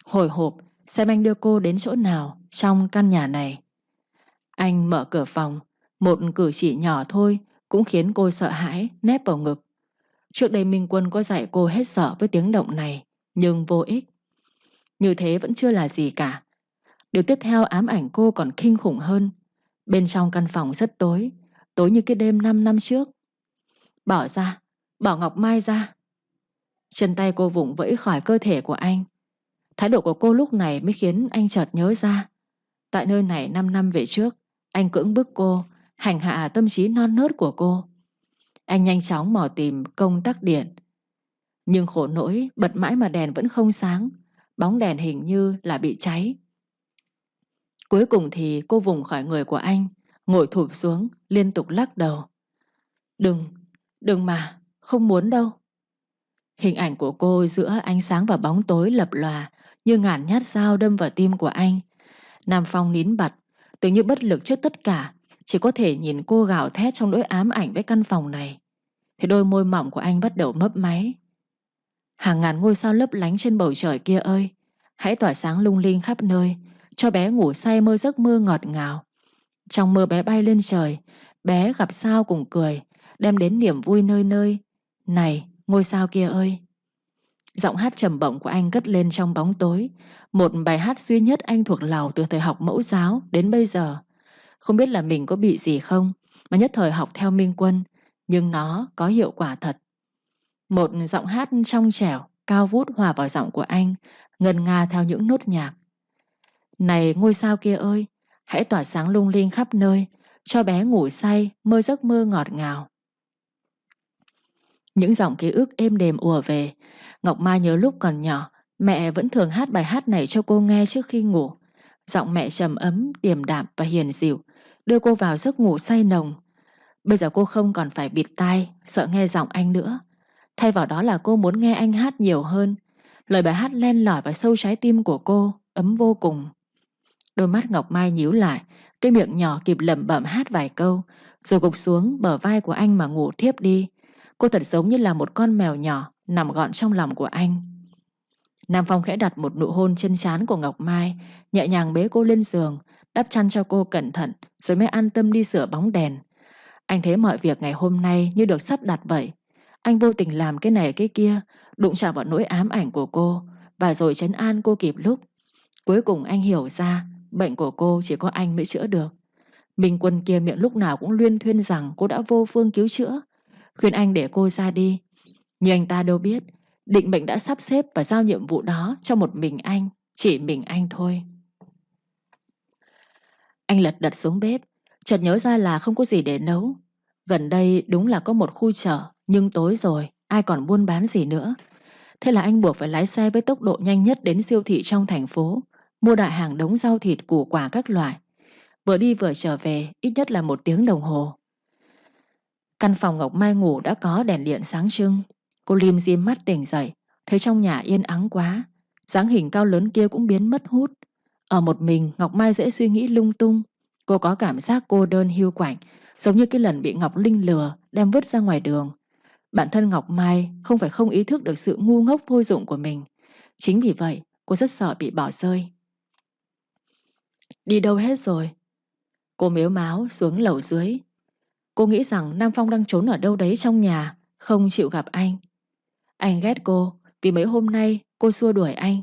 Hồi hộp, xem anh đưa cô đến chỗ nào trong căn nhà này. Anh mở cửa phòng, một cử chỉ nhỏ thôi cũng khiến cô sợ hãi, nép vào ngực. Trước đây Minh Quân có dạy cô hết sợ với tiếng động này, nhưng vô ích. Như thế vẫn chưa là gì cả. Điều tiếp theo ám ảnh cô còn kinh khủng hơn. Bên trong căn phòng rất tối, tối như cái đêm 5 năm trước. Bỏ ra, bỏ Ngọc Mai ra. Chân tay cô vùng vẫy khỏi cơ thể của anh. Thái độ của cô lúc này mới khiến anh chợt nhớ ra. Tại nơi này 5 năm về trước, anh cưỡng bức cô, hành hạ tâm trí non nớt của cô. Anh nhanh chóng mò tìm công tắc điện. Nhưng khổ nỗi, bật mãi mà đèn vẫn không sáng. Bóng đèn hình như là bị cháy. Cuối cùng thì cô vùng khỏi người của anh, Ngồi thụp xuống Liên tục lắc đầu. Đừng, đừng mà Không muốn đâu. Hình ảnh của cô giữa ánh sáng và bóng tối lập lòa Như ngàn nhát dao đâm vào tim của anh. Nam Phong nín bặt Tưởng như bất lực trước tất cả Chỉ có thể nhìn cô gào thét trong nỗi ám ảnh với căn phòng này. Thì đôi môi mỏng của anh bắt đầu mấp máy. Hàng ngàn ngôi sao lấp lánh trên bầu trời kia ơi Hãy tỏa sáng lung linh khắp nơi Cho bé ngủ say mơ giấc mơ ngọt ngào. Trong mơ bé bay lên trời, Bé gặp sao cùng cười, Đem đến niềm vui nơi nơi. Này, ngôi sao kia ơi! Giọng hát trầm bổng của anh cất lên trong bóng tối. Một bài hát duy nhất anh thuộc lòng từ thời học mẫu giáo đến bây giờ. Không biết là mình có bị gì không, Mà nhất thời học theo Minh Quân, Nhưng nó có hiệu quả thật. Một giọng hát trong trẻo, Cao vút hòa vào giọng của anh, Ngân nga theo những nốt nhạc. Này, ngôi sao kia ơi! Hãy tỏa sáng lung linh khắp nơi Cho bé ngủ say Mơ giấc mơ ngọt ngào. Những dòng ký ức êm đềm ùa về. Ngọc Mai nhớ lúc còn nhỏ Mẹ vẫn thường hát bài hát này cho cô nghe trước khi ngủ. Giọng mẹ trầm ấm, điềm đạm và hiền dịu Đưa cô vào giấc ngủ say nồng. Bây giờ cô không còn phải bịt tai Sợ nghe giọng anh nữa. Thay vào đó là cô muốn nghe anh hát nhiều hơn. Lời bài hát len lỏi vào sâu trái tim của cô Ấm vô cùng. Đôi mắt Ngọc Mai nhíu lại, Cái miệng nhỏ kịp lẩm bẩm hát vài câu, Rồi gục xuống bờ vai của anh mà ngủ thiếp đi. Cô thật giống như là một con mèo nhỏ Nằm gọn trong lòng của anh. Nam Phong khẽ đặt một nụ hôn chân chán của Ngọc Mai, Nhẹ nhàng bế cô lên giường, Đắp chăn cho cô cẩn thận, Rồi mới an tâm đi sửa bóng đèn. Anh thấy mọi việc ngày hôm nay như được sắp đặt vậy. Anh vô tình làm cái này cái kia, Đụng chạm vào nỗi ám ảnh của cô, Và rồi chấn an cô kịp lúc. Cuối cùng anh hiểu ra Bệnh của cô chỉ có anh mới chữa được. Minh quân kia miệng lúc nào cũng luyên thuyên rằng Cô đã vô phương cứu chữa. Khuyên anh để cô ra đi. Nhưng anh ta đâu biết, Định mệnh đã sắp xếp và giao nhiệm vụ đó Cho một mình anh, Chỉ mình anh thôi. Anh lật đật xuống bếp, Chợt nhớ ra là không có gì để nấu. Gần đây đúng là có một khu chợ, Nhưng tối rồi, Ai còn buôn bán gì nữa. Thế là anh buộc phải lái xe với tốc độ nhanh nhất Đến siêu thị trong thành phố. Mua đại hàng đống rau thịt củ quả các loại. Vừa đi vừa trở về, Ít nhất là một tiếng đồng hồ. Căn phòng Ngọc Mai ngủ đã có đèn điện sáng trưng. Cô lim diêm mắt tỉnh dậy, Thấy trong nhà yên ắng quá. Dáng hình cao lớn kia cũng biến mất hút. Ở một mình, Ngọc Mai dễ suy nghĩ lung tung. Cô có cảm giác cô đơn hiu quạnh, Giống như cái lần bị Ngọc Linh lừa, Đem vứt ra ngoài đường. Bản thân Ngọc Mai không phải không ý thức được sự ngu ngốc vô dụng của mình. Chính vì vậy, cô rất sợ bị bỏ rơi. Đi đâu hết rồi? Cô mếu máo xuống lầu dưới. Cô nghĩ rằng Nam Phong đang trốn ở đâu đấy trong nhà, Không chịu gặp anh. Anh ghét cô Vì mấy hôm nay cô xua đuổi anh.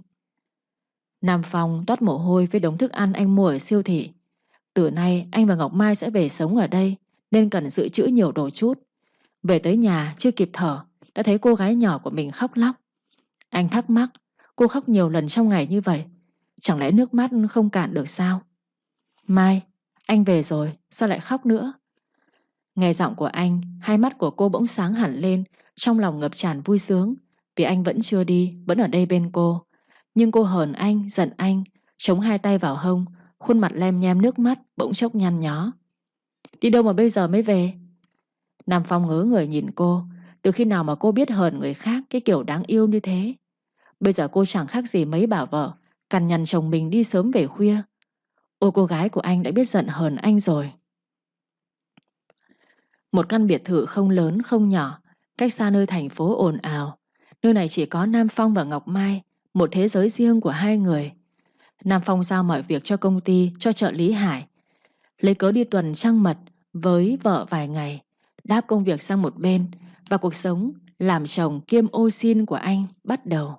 Nam Phong toát mồ hôi với đống thức ăn anh mua ở siêu thị. Từ nay anh và Ngọc Mai sẽ về sống ở đây, Nên cần dự trữ nhiều đồ chút. Về tới nhà chưa kịp thở, Đã thấy cô gái nhỏ của mình khóc lóc. Anh thắc mắc, Cô khóc nhiều lần trong ngày như vậy Chẳng lẽ nước mắt không cản được sao? Mai Anh về rồi sao lại khóc nữa? Nghe giọng của anh Hai mắt của cô bỗng sáng hẳn lên Trong lòng ngập tràn vui sướng Vì anh vẫn chưa đi Vẫn ở đây bên cô. Nhưng cô hờn anh, giận anh Chống hai tay vào hông Khuôn mặt lem nhem nước mắt Bỗng chốc nhăn nhó. Đi đâu mà bây giờ mới về? Nam Phong ngớ người nhìn cô Từ khi nào mà cô biết hờn người khác Cái kiểu đáng yêu như thế? Bây giờ cô chẳng khác gì mấy bà vợ. Cằn nhằn chồng mình đi sớm về khuya. Ôi, cô gái của anh đã biết giận hờn anh rồi. Một căn biệt thự không lớn, không nhỏ, Cách xa nơi thành phố ồn ào. Nơi này chỉ có Nam Phong và Ngọc Mai, Một thế giới riêng của hai người. Nam Phong giao mọi việc cho công ty, Cho trợ lý Hải. Lấy cớ đi tuần trăng mật Với vợ vài ngày, Đáp công việc sang một bên Và cuộc sống làm chồng kiêm ô xin của anh bắt đầu